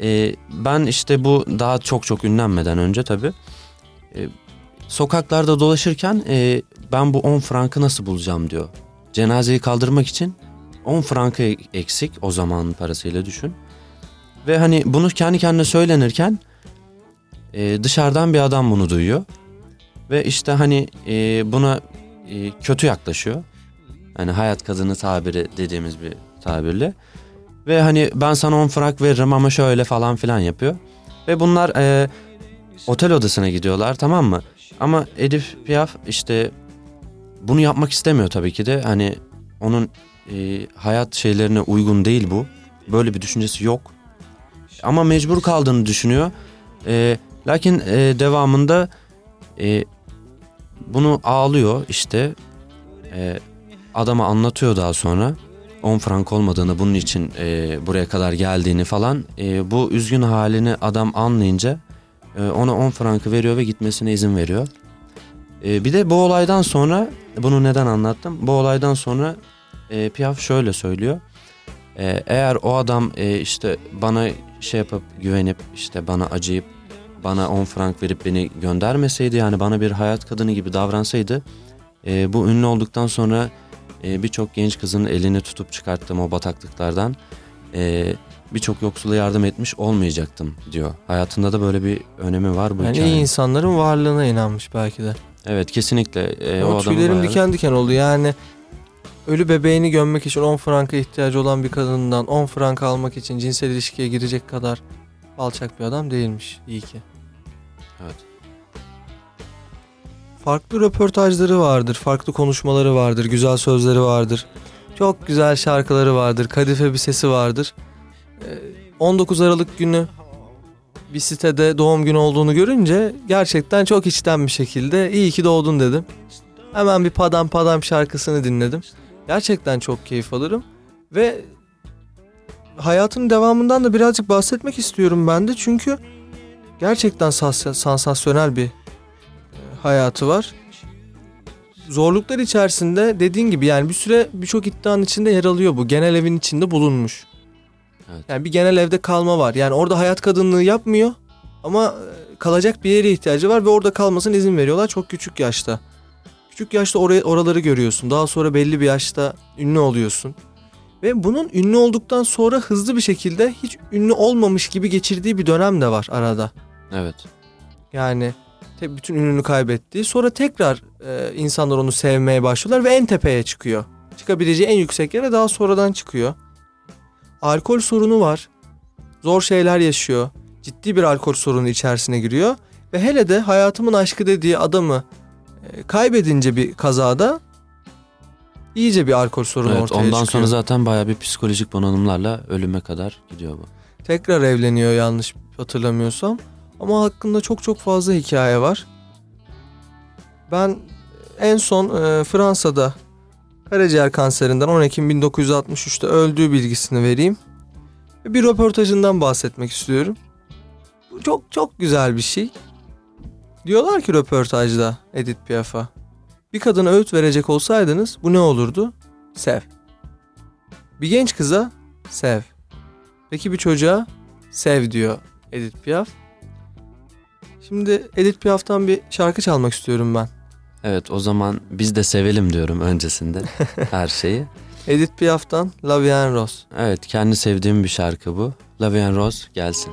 E, ben işte bu daha çok çok ünlenmeden önce tabii. e, sokaklarda dolaşırken e, ben bu 10 frankı nasıl bulacağım diyor. Cenazeyi kaldırmak için 10 frankı eksik o zamanın parasıyla düşün. Ve hani bunu kendi kendine söylenirken e, dışarıdan bir adam bunu duyuyor. Ve işte hani e, buna e, kötü yaklaşıyor. Hani hayat kadını tabiri dediğimiz bir tabirle. Ve hani ben sana 10 frank veririm ama şöyle falan filan yapıyor. Ve bunlar e, otel odasına gidiyorlar tamam mı? Ama Edith Piaf işte bunu yapmak istemiyor tabii ki de. Hani onun e, hayat şeylerine uygun değil bu. Böyle bir düşüncesi yok. Ama mecbur kaldığını düşünüyor. E, lakin e, devamında e, bunu ağlıyor işte. E, adama anlatıyor daha sonra. 10 frank olmadığını bunun için e, buraya kadar geldiğini falan. E, bu üzgün halini adam anlayınca e, ona 10 frankı veriyor ve gitmesine izin veriyor. E, bir de bu olaydan sonra bunu neden anlattım? Bu olaydan sonra e, Piaf şöyle söylüyor. E, eğer o adam e, işte bana şey yapıp güvenip işte bana acıyıp bana 10 frank verip beni göndermeseydi yani bana bir hayat kadını gibi davransaydı e, bu ünlü olduktan sonra e, birçok genç kızın elini tutup çıkarttığım o bataklıklardan e, birçok yoksula yardım etmiş olmayacaktım diyor. Hayatında da böyle bir önemi var bu Yani hikayenin. iyi insanların varlığına inanmış belki de. Evet kesinlikle. E, o o tüylerim bayağı- diken diken oldu yani. Ölü bebeğini gömmek için 10 franka ihtiyacı olan bir kadından 10 frank almak için cinsel ilişkiye girecek kadar alçak bir adam değilmiş. İyi ki. Evet. Farklı röportajları vardır, farklı konuşmaları vardır, güzel sözleri vardır. Çok güzel şarkıları vardır, kadife bir sesi vardır. Ee, 19 Aralık günü bir sitede doğum günü olduğunu görünce gerçekten çok içten bir şekilde iyi ki doğdun dedim. Hemen bir Padam Padam şarkısını dinledim. Gerçekten çok keyif alırım ve hayatının devamından da birazcık bahsetmek istiyorum ben de çünkü gerçekten sas- sansasyonel bir e, hayatı var. Zorluklar içerisinde dediğin gibi yani bir süre birçok iddianın içinde yer alıyor bu. Genel evin içinde bulunmuş. Evet. Yani bir genel evde kalma var. Yani orada hayat kadınlığı yapmıyor ama e, kalacak bir yere ihtiyacı var ve orada kalmasına izin veriyorlar çok küçük yaşta. Küçük yaşta oraya, oraları görüyorsun. Daha sonra belli bir yaşta ünlü oluyorsun. Ve bunun ünlü olduktan sonra hızlı bir şekilde hiç ünlü olmamış gibi geçirdiği bir dönem de var arada. Evet. Yani te- bütün ününü kaybettiği. Sonra tekrar e, insanlar onu sevmeye başlıyorlar ve en tepeye çıkıyor. Çıkabileceği en yüksek yere daha sonradan çıkıyor. Alkol sorunu var. Zor şeyler yaşıyor. Ciddi bir alkol sorunu içerisine giriyor. Ve hele de hayatımın aşkı dediği adamı e, kaybedince bir kazada iyice bir alkol sorunu Evet, ortaya ondan çıkıyor. sonra zaten bayağı bir psikolojik bunalımlarla ölüme kadar gidiyor bu. Tekrar evleniyor yanlış hatırlamıyorsam. Ama hakkında çok çok fazla hikaye var. Ben en son e, Fransa'da karaciğer kanserinden 10 Ekim 1963'te öldüğü bilgisini vereyim. Ve Bir röportajından bahsetmek istiyorum. Bu çok çok güzel bir şey. Diyorlar ki röportajda Edith Piaf'a. Bir kadına öğüt verecek olsaydınız bu ne olurdu? Sev. Bir genç kıza sev. Peki bir çocuğa sev diyor Edith Piaf. Şimdi Edith Piaf'tan bir şarkı çalmak istiyorum ben. Evet o zaman biz de sevelim diyorum öncesinde her şeyi. Edith Piaf'tan La Vie en Rose. Evet kendi sevdiğim bir şarkı bu. La Vie en Rose gelsin.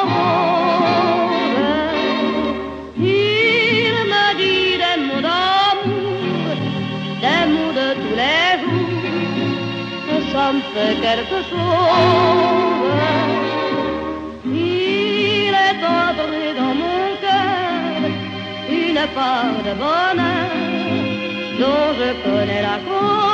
ça me fait quelque chose. Il est entré dans mon cœur une part de bonheur dont je connais la cause.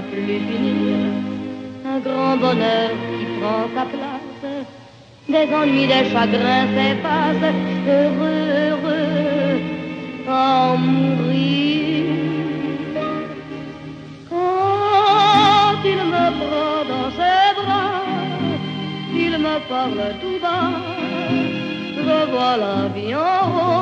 plus finir. Un grand bonheur qui prend sa place, des ennuis, des chagrins s'effacent, heureux, heureux, à en mourir. Quand il me prend dans ses bras, il me parle tout bas, je vois la vie en oh, rose.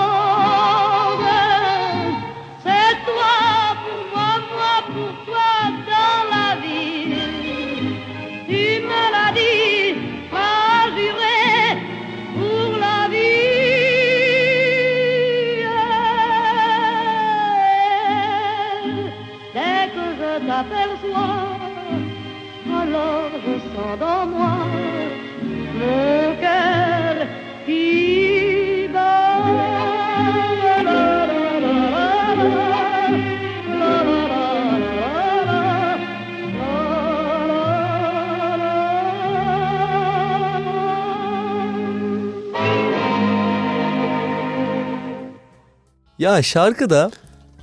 Ya şarkıda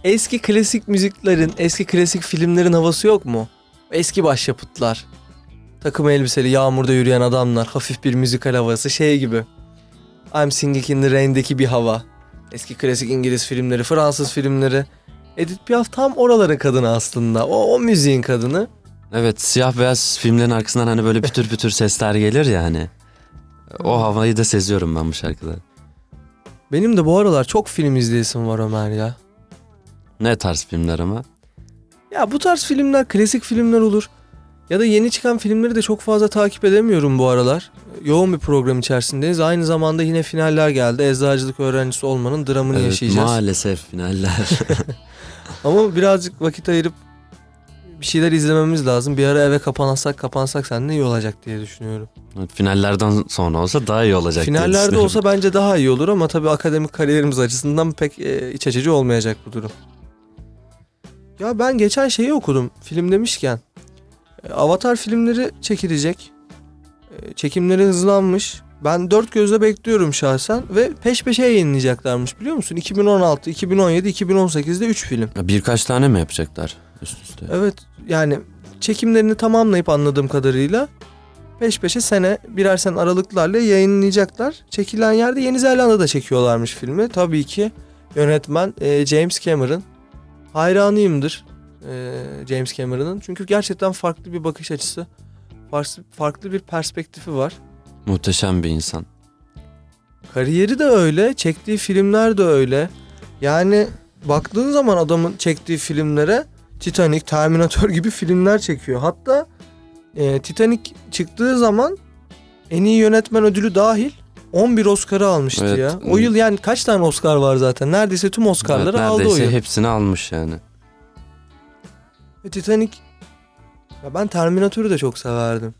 eski klasik müziklerin, eski klasik filmlerin havası yok mu? Eski başyapıtlar. Takım elbiseli yağmurda yürüyen adamlar, hafif bir müzikal havası şey gibi. I'm Singing in the Rain'deki bir hava. Eski klasik İngiliz filmleri, Fransız filmleri. Edith Piaf tam oraların kadını aslında. O, o müziğin kadını. Evet siyah beyaz filmlerin arkasından hani böyle pütür pütür sesler gelir ya hani. O havayı da seziyorum ben bu şarkıda. Benim de bu aralar çok film izleyesim var Ömer ya. Ne tarz filmler ama. Ya bu tarz filmler klasik filmler olur. Ya da yeni çıkan filmleri de çok fazla takip edemiyorum bu aralar. Yoğun bir program içerisindeyiz. Aynı zamanda yine finaller geldi. Eczacılık öğrencisi olmanın dramını Evet, yaşayacağız. maalesef finaller. Ama birazcık vakit ayırıp bir şeyler izlememiz lazım. Bir ara eve kapansak kapansak seninle iyi olacak diye düşünüyorum. Finallerden sonra olsa daha iyi olacak diye Finallerde düşünüyorum. olsa bence daha iyi olur ama tabii akademik kariyerimiz açısından pek e, iç açıcı olmayacak bu durum. Ya ben geçen şeyi okudum film demişken. E, Avatar filmleri çekilecek. E, çekimleri hızlanmış. Ben dört gözle bekliyorum şahsen ve peş peşe yayınlayacaklarmış biliyor musun? 2016, 2017, 2018'de 3 film. Birkaç tane mi yapacaklar üst üste? Evet yani çekimlerini tamamlayıp anladığım kadarıyla peş peşe sene birer sene aralıklarla yayınlayacaklar. Çekilen yerde Yeni Zelanda'da çekiyorlarmış filmi. Tabii ki yönetmen e, James Cameron. Hayranıyımdır e, James Cameron'ın. Çünkü gerçekten farklı bir bakış açısı. Farklı, farklı bir perspektifi var. Muhteşem bir insan. Kariyeri de öyle, çektiği filmler de öyle. Yani baktığın zaman adamın çektiği filmlere Titanic, Terminator gibi filmler çekiyor. Hatta e, Titanic çıktığı zaman en iyi yönetmen ödülü dahil 11 Oscar'ı almıştı Evet. ya. O yıl yani kaç tane Oscar var zaten? Neredeyse tüm Oscar'ları Evet, aldı o neredeyse yıl. hepsini almış yani. Ve Titanic ya ben Terminator'u da çok severdim.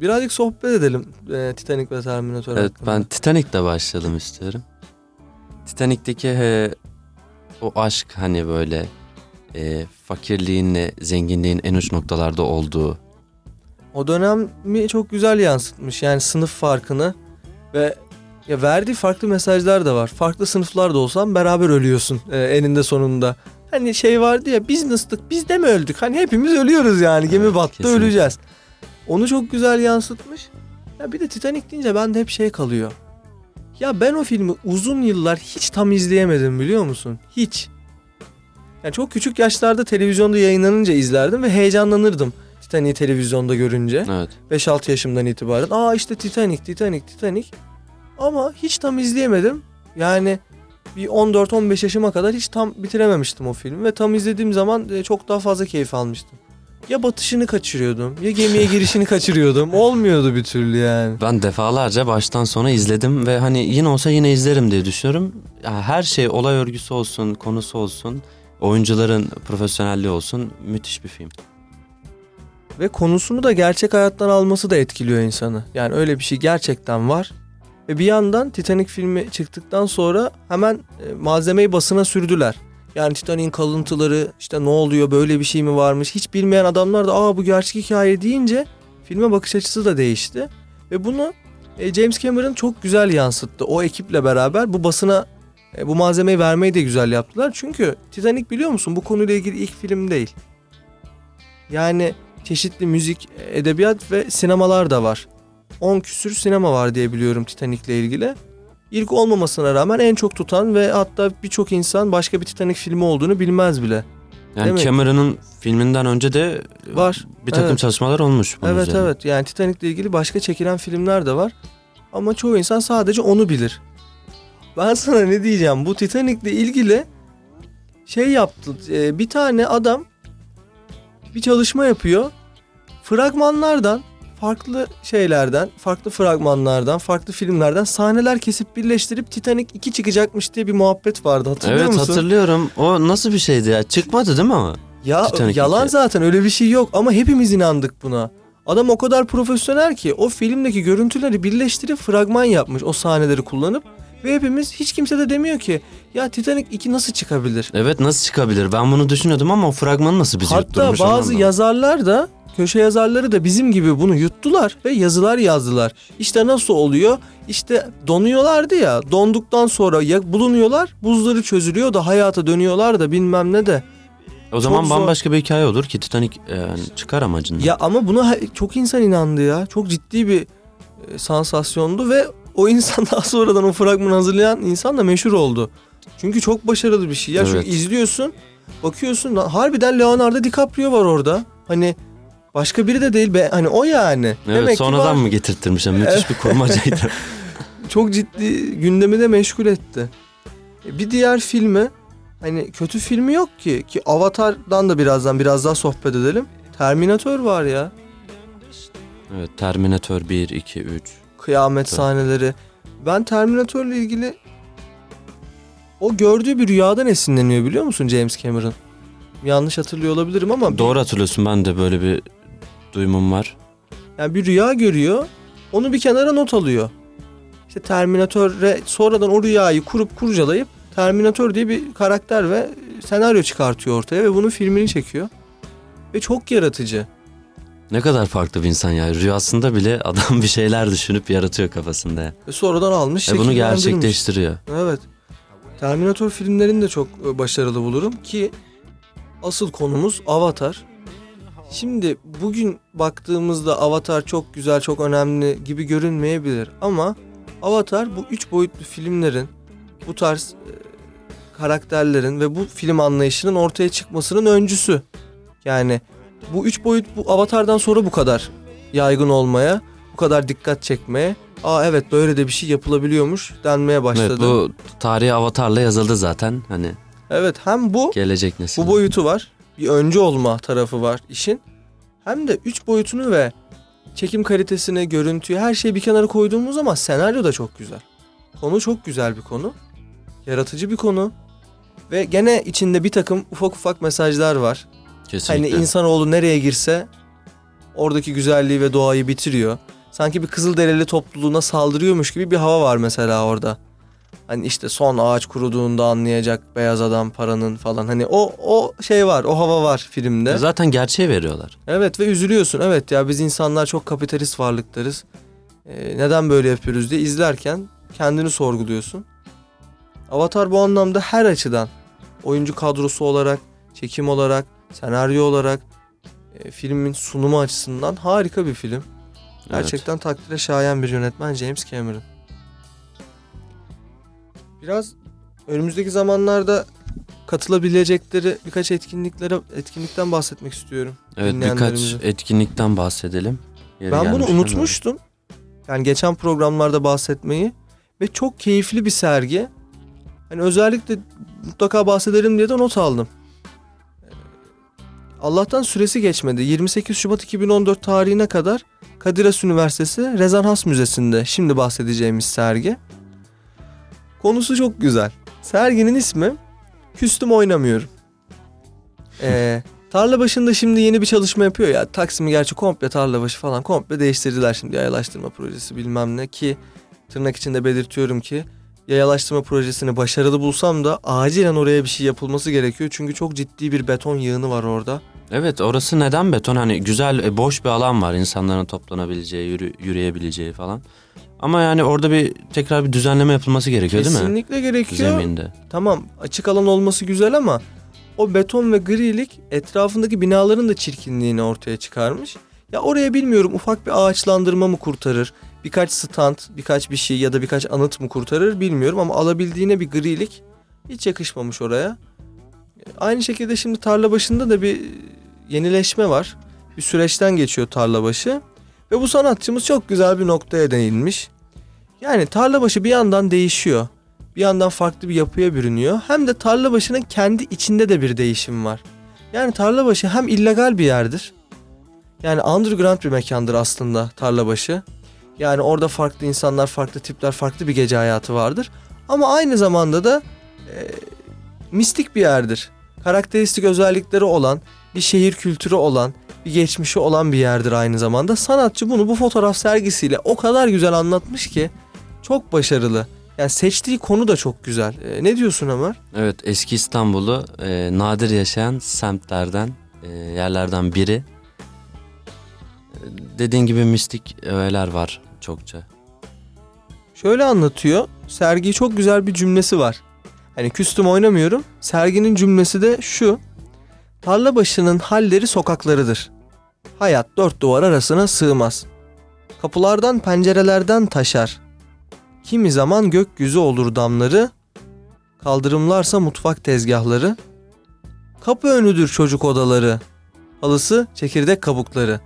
Birazcık sohbet edelim e, Titanic ve Terminator Evet hakkında. ben Titanic'le başlayalım istiyorum. Titanic'teki he, o aşk hani böyle e, fakirliğinle zenginliğin en uç noktalarda olduğu. O dönemi çok güzel yansıtmış. Yani sınıf farkını ve ya verdiği farklı mesajlar da var. Farklı sınıflarda olsan beraber ölüyorsun e, eninde sonunda. Hani şey vardı ya biz nıstık biz de mi öldük? Hani hepimiz ölüyoruz yani gemi Evet, battı kesinlikle. öleceğiz. Onu çok güzel yansıtmış. Ya bir de Titanic deyince bende hep şey kalıyor. Ya ben o filmi uzun yıllar hiç tam izleyemedim biliyor musun? Hiç. Yani çok küçük yaşlarda televizyonda yayınlanınca izlerdim ve heyecanlanırdım. Titanic'i televizyonda görünce. Evet. 5-6 yaşımdan itibaren. Aa işte Titanic, Titanic, Titanic. Ama hiç tam izleyemedim. Yani bir 14-15 yaşıma kadar hiç tam bitirememiştim o filmi. Ve tam izlediğim zaman e, çok daha fazla keyif almıştım. Ya batışını kaçırıyordum ya gemiye girişini kaçırıyordum. Olmuyordu bir türlü yani. Ben defalarca baştan sona izledim ve hani yine olsa yine izlerim diye düşünüyorum. Ya her şey olay örgüsü olsun, konusu olsun, oyuncuların profesyonelliği olsun müthiş bir film. Ve konusunu da gerçek hayattan alması da etkiliyor insanı. Yani öyle bir şey gerçekten var. Ve bir yandan Titanic filmi çıktıktan sonra hemen e, malzemeyi basına sürdüler. Yani Titanic'in kalıntıları işte ne oluyor böyle bir şey mi varmış hiç bilmeyen adamlar da aa bu gerçek hikaye deyince filme bakış açısı da değişti. Ve bunu e, James Cameron çok güzel yansıttı. O ekiple beraber bu basına e, bu malzemeyi vermeyi de güzel yaptılar. Çünkü Titanic biliyor musun bu konuyla ilgili ilk film değil. Yani çeşitli müzik, edebiyat ve sinemalar da var. 10 küsür sinema var diye biliyorum Titanic'le ilgili. İlk olmamasına rağmen en çok tutan ve hatta birçok insan başka bir Titanic filmi olduğunu bilmez bile. Yani? Cameron'ın filminden önce de Var. bir takım Evet. çalışmalar olmuş bunun Evet üzerine. evet yani Titanic'le ilgili başka çekilen filmler de var. Ama çoğu insan sadece onu bilir. Ben sana ne diyeceğim bu Titanic'le ilgili şey yaptı. e, Bir tane adam bir çalışma yapıyor. Fragmanlardan farklı şeylerden, farklı fragmanlardan, farklı filmlerden sahneler kesip birleştirip Titanic 2 çıkacakmış diye bir muhabbet vardı hatırlıyor Evet musun? hatırlıyorum. O nasıl bir şeydi ya? Çıkmadı değil mi ama? Ya Titanic yalan iki. zaten öyle bir şey yok ama hepimiz inandık buna. Adam o kadar profesyonel ki o filmdeki görüntüleri birleştirip fragman yapmış o sahneleri kullanıp ve hepimiz hiç kimse de demiyor ki ya Titanic 2 nasıl çıkabilir? Evet nasıl çıkabilir? Ben bunu düşünüyordum ama o fragmanı nasıl bizi Hatta bazı yazarlar da köşe yazarları da bizim gibi bunu yuttular ve yazılar yazdılar. İşte nasıl oluyor? İşte donuyorlardı ya donduktan sonra ya bulunuyorlar buzları çözülüyor da hayata dönüyorlar da bilmem ne de. O zaman çok zor. bambaşka bir hikaye olur ki Titanic e, çıkar amacından. Ya ama buna çok insan inandı ya. Çok ciddi bir e, sansasyondu ve o insan daha sonradan o fragmanı hazırlayan insan da meşhur oldu. Çünkü çok başarılı bir şey. Ya Evet. çünkü izliyorsun, bakıyorsun harbiden Leonardo DiCaprio var orada. Hani başka biri de değil be. Hani o yani. evet ki sonradan mı getirttirmişler? Müthiş bir kurmacaydı. Çok ciddi gündemi de meşgul etti. E, Bir diğer filmi hani kötü filmi yok ki ki Avatar'dan da birazdan biraz daha sohbet edelim. Terminator var ya. evet Terminator 1, 2, 3. kıyamet Tabii. sahneleri. Ben Terminator'la ilgili o gördüğü bir rüyadan esinleniyor biliyor musun James Cameron? Yanlış hatırlıyor olabilirim ama bir- Doğru hatırlıyorsun ben de böyle bir duyumum var. yani bir rüya görüyor. Onu bir kenara not alıyor. İşte Terminator'e sonradan o rüyayı kurup kurcalayıp Terminator diye bir karakter ve senaryo çıkartıyor ortaya ve bunun filmini çekiyor. Ve çok yaratıcı. Ne kadar farklı bir insan ya. Rüyasında bile adam bir şeyler düşünüp yaratıyor kafasında ya. Ve sonradan almış E bunu gerçekleştiriyor. Evet. Terminator filmlerini de çok e, başarılı bulurum ki asıl konumuz Avatar. Şimdi bugün baktığımızda Avatar çok güzel, çok önemli gibi görünmeyebilir ama Avatar bu üç boyutlu filmlerin bu tarz e, karakterlerin ve bu film anlayışının ortaya çıkmasının öncüsü. Yani bu üç boyut bu Avatar'dan sonra bu kadar yaygın olmaya, bu kadar dikkat çekmeye, aa evet böyle de bir şey yapılabiliyormuş denmeye başladı. Evet bu tarihi avatarla yazıldı zaten. Hani Evet hem bu gelecek nesil. bu boyutu var. Bir öncü olma tarafı var işin. Hem de üç boyutunu ve çekim kalitesini, görüntüyü her şeyi bir kenara koyduğumuz ama senaryo da çok güzel. Konu çok güzel bir konu. Yaratıcı bir konu. Ve gene içinde bir takım ufak ufak mesajlar var. Kesinlikle. Hani insanoğlu nereye girse oradaki güzelliği ve doğayı bitiriyor. Sanki bir Kızılderili topluluğuna saldırıyormuş gibi bir hava var mesela orada. Hani işte son ağaç kuruduğunda anlayacak beyaz adam paranın falan. Hani o o şey var, o hava var filmde. Zaten gerçeği veriyorlar. Evet ve üzülüyorsun. Evet ya biz insanlar çok kapitalist varlıklarız. Ee, neden böyle yapıyoruz diye izlerken kendini sorguluyorsun. Avatar bu anlamda her açıdan oyuncu kadrosu olarak, çekim olarak, senaryo olarak, e, filmin sunumu açısından harika bir film. Gerçekten takdire şayan bir yönetmen James Cameron. Biraz önümüzdeki zamanlarda katılabilecekleri birkaç etkinliklere etkinlikten bahsetmek istiyorum. Evet birkaç etkinlikten bahsedelim. Yeri Ben bunu unutmuştum. Yani geçen programlarda bahsetmeyi ve çok keyifli bir sergi. Hani özellikle mutlaka bahsedelim diye de not aldım. Allah'tan süresi geçmedi. 28 Şubat 2014 tarihine kadar Kadir Has Üniversitesi Rezan Has Müzesi'nde şimdi bahsedeceğimiz sergi. Konusu çok güzel. Serginin ismi Küstüm Oynamıyorum. Ee, Tarla başında şimdi yeni bir çalışma yapıyor ya. Taksim'i gerçi komple tarla başı falan komple değiştirdiler şimdi yayalaştırma projesi bilmem ne ki tırnak içinde belirtiyorum ki yayalaştırma projesini başarılı bulsam da acilen oraya bir şey yapılması gerekiyor. Çünkü çok ciddi bir beton yığını var orada. Evet orası neden beton? Hani güzel e, boş bir alan var insanların toplanabileceği, yürü- yürüyebileceği falan. Ama yani orada bir tekrar bir düzenleme yapılması gerekiyor değil mi? Kesinlikle gerekiyor. Zeminde. Tamam açık alan olması güzel ama o beton ve grilik etrafındaki binaların da çirkinliğini ortaya çıkarmış. Ya oraya bilmiyorum ufak bir ağaçlandırma mı kurtarır? birkaç stand, birkaç bir şey ya da birkaç anıt mı kurtarır bilmiyorum ama alabildiğine bir grilik hiç yakışmamış oraya. Aynı şekilde şimdi tarla başında da bir yenileşme var. Bir süreçten geçiyor tarla başı. Ve bu sanatçımız çok güzel bir noktaya değinmiş. Yani tarla başı bir yandan değişiyor. Bir yandan farklı bir yapıya bürünüyor. Hem de tarla başının kendi içinde de bir değişim var. Yani tarla başı hem illegal bir yerdir. Yani underground bir mekandır aslında tarla başı. Yani orada farklı insanlar, farklı tipler, farklı bir gece hayatı vardır. Ama aynı zamanda da e, mistik bir yerdir. Karakteristik özellikleri olan, bir şehir kültürü olan, bir geçmişi olan bir yerdir aynı zamanda. Sanatçı bunu bu fotoğraf sergisiyle o kadar güzel anlatmış ki çok başarılı. Yani seçtiği konu da çok güzel. E, ne diyorsun Ömer? Evet eski İstanbul'u e, nadir yaşayan semtlerden, e, yerlerden biri. E, dediğin gibi mistik öğeler var çokça. Şöyle anlatıyor. Sergi çok güzel bir cümlesi var. Hani küstüm oynamıyorum. Serginin cümlesi de şu. Tarla başının halleri sokaklarıdır. Hayat dört duvar arasına sığmaz. Kapılardan pencerelerden taşar. Kimi zaman gökyüzü olur damları. Kaldırımlarsa mutfak tezgahları. Kapı önüdür çocuk odaları. Halısı çekirdek kabukları.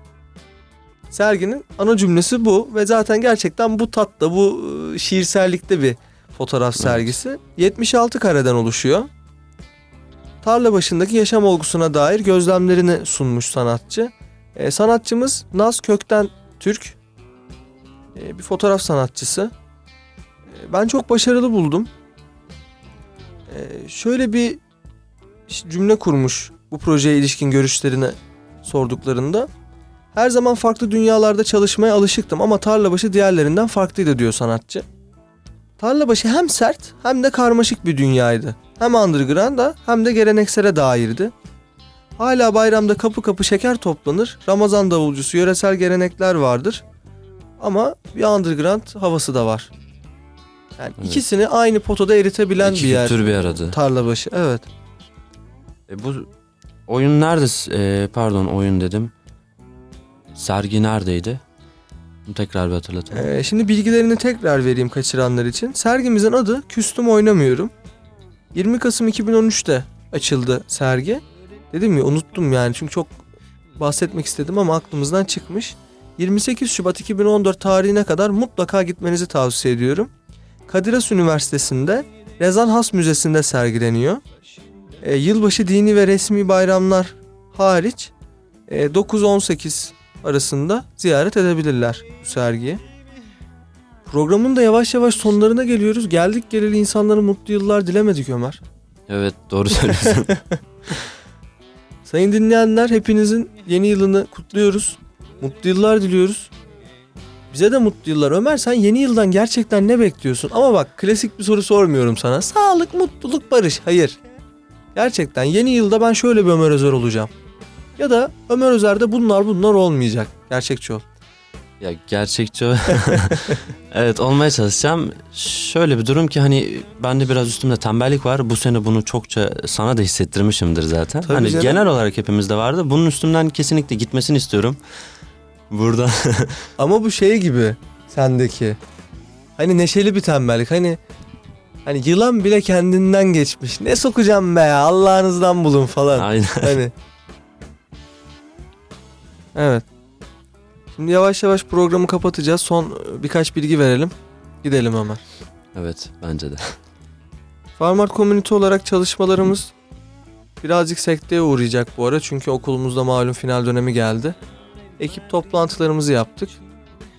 Serginin ana cümlesi bu ve zaten gerçekten bu tatta, bu e, şiirsellikte bir fotoğraf sergisi. 76 kareden oluşuyor. Tarla başındaki yaşam olgusuna dair gözlemlerini sunmuş sanatçı. Ee, sanatçımız Naz Kökten Türk. Ee, bir fotoğraf sanatçısı. Ee, ben çok başarılı buldum. Ee, şöyle bir cümle kurmuş bu projeye ilişkin görüşlerini sorduklarında. Her zaman farklı dünyalarda çalışmaya alışıktım ama Tarlabaşı diğerlerinden farklıydı diyor sanatçı. Tarlabaşı hem sert hem de karmaşık bir dünyaydı. Hem underground'a hem de geleneksele dairdi. Hala bayramda kapı kapı şeker toplanır, Ramazan davulcusu yöresel gelenekler vardır. Ama bir underground havası da var. Yani Evet. ikisini aynı potoda eritebilen İki bir yer. kültür bir arada. Tarlabaşı evet. E, bu oyun nerede? E, pardon oyun dedim. Sergi neredeydi? Tekrar bir hatırlatalım. Ee, şimdi bilgilerini tekrar vereyim kaçıranlar için. Sergimizin adı Küstüm Oynamıyorum. 20 Kasım 2013'te açıldı sergi. Dedim ya unuttum yani çünkü çok bahsetmek istedim ama aklımızdan çıkmış. 28 Şubat 2014 tarihine kadar mutlaka gitmenizi tavsiye ediyorum. Kadir Has Üniversitesi'nde Rezan Has Müzesi'nde sergileniyor. Ee, yılbaşı dini ve resmi bayramlar hariç e, 9-18 arasında ziyaret edebilirler bu sergiyi. Programın da yavaş yavaş sonlarına geliyoruz. Geldik geleli insanlara mutlu yıllar dilemedik Ömer. Evet doğru söylüyorsun. Sayın dinleyenler hepinizin yeni yılını kutluyoruz. Mutlu yıllar diliyoruz. Bize de mutlu yıllar. Ömer sen yeni yıldan gerçekten ne bekliyorsun? Ama bak klasik bir soru sormuyorum sana. Sağlık, mutluluk, barış. Hayır. Gerçekten yeni yılda ben şöyle bir Ömer Özer olacağım. Ya da Ömer Özer'de bunlar bunlar olmayacak. Gerçekçi ol. ya gerçekçi Evet olmaya çalışacağım. Şöyle bir durum ki hani bende biraz üstümde tembellik var. Bu sene bunu çokça sana da hissettirmişimdir zaten. Tabii hani canım. genel olarak hepimizde vardı. Bunun üstümden kesinlikle gitmesini istiyorum. Burada Ama bu şey gibi sendeki. Hani neşeli bir tembellik. Hani hani yılan bile kendinden geçmiş. Ne sokacağım be ya Allah'ınızdan bulun falan. aynen. Hani. Evet. Şimdi yavaş yavaş programı kapatacağız. Son e, birkaç bilgi verelim. Gidelim Ömer. Evet bence de. Farmart Community olarak çalışmalarımız birazcık sekteye uğrayacak bu ara. Çünkü okulumuzda malum final dönemi geldi. Ekip toplantılarımızı yaptık.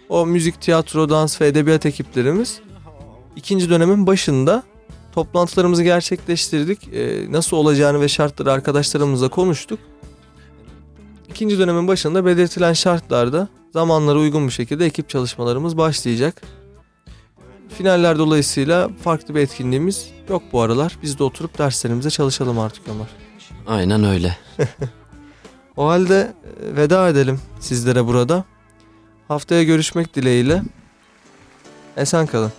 O müzik, tiyatro, dans ve edebiyat ekiplerimiz ikinci dönemin başında toplantılarımızı gerçekleştirdik. Ee, nasıl olacağını ve şartları arkadaşlarımızla konuştuk. İkinci dönemin başında belirtilen şartlarda zamanlara uygun bir şekilde ekip çalışmalarımız başlayacak. Finaller dolayısıyla farklı bir etkinliğimiz yok bu aralar. Biz de oturup derslerimize çalışalım artık Ömer. Aynen öyle. O halde e, veda edelim sizlere burada. Haftaya görüşmek dileğiyle. Esen kalın.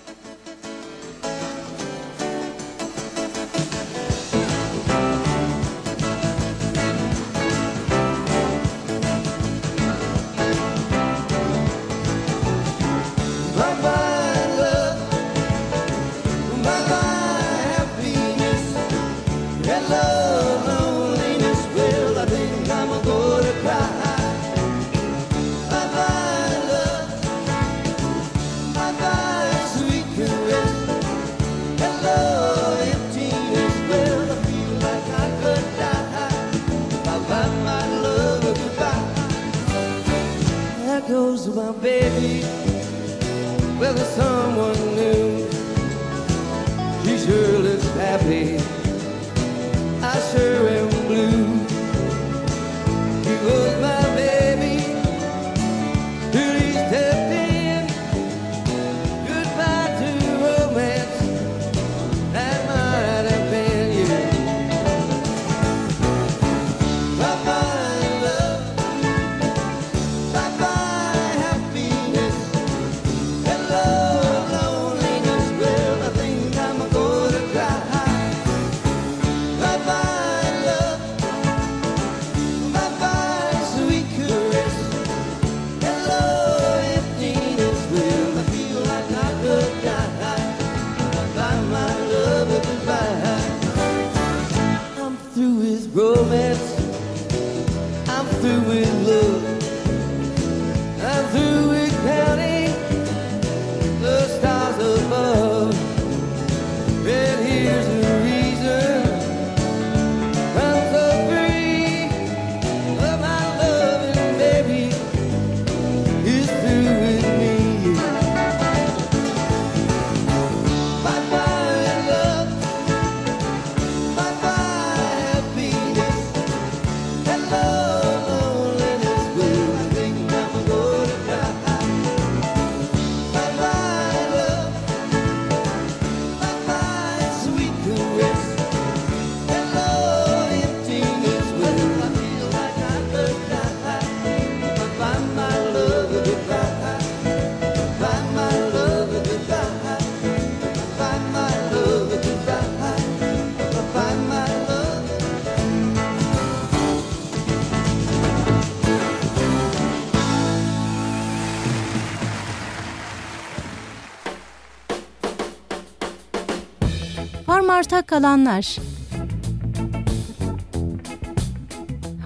Kalanlar.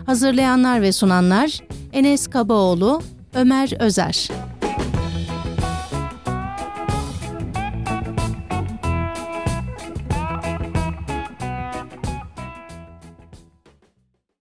Hazırlayanlar ve sunanlar Enes Kabaoğlu, Ömer Özer.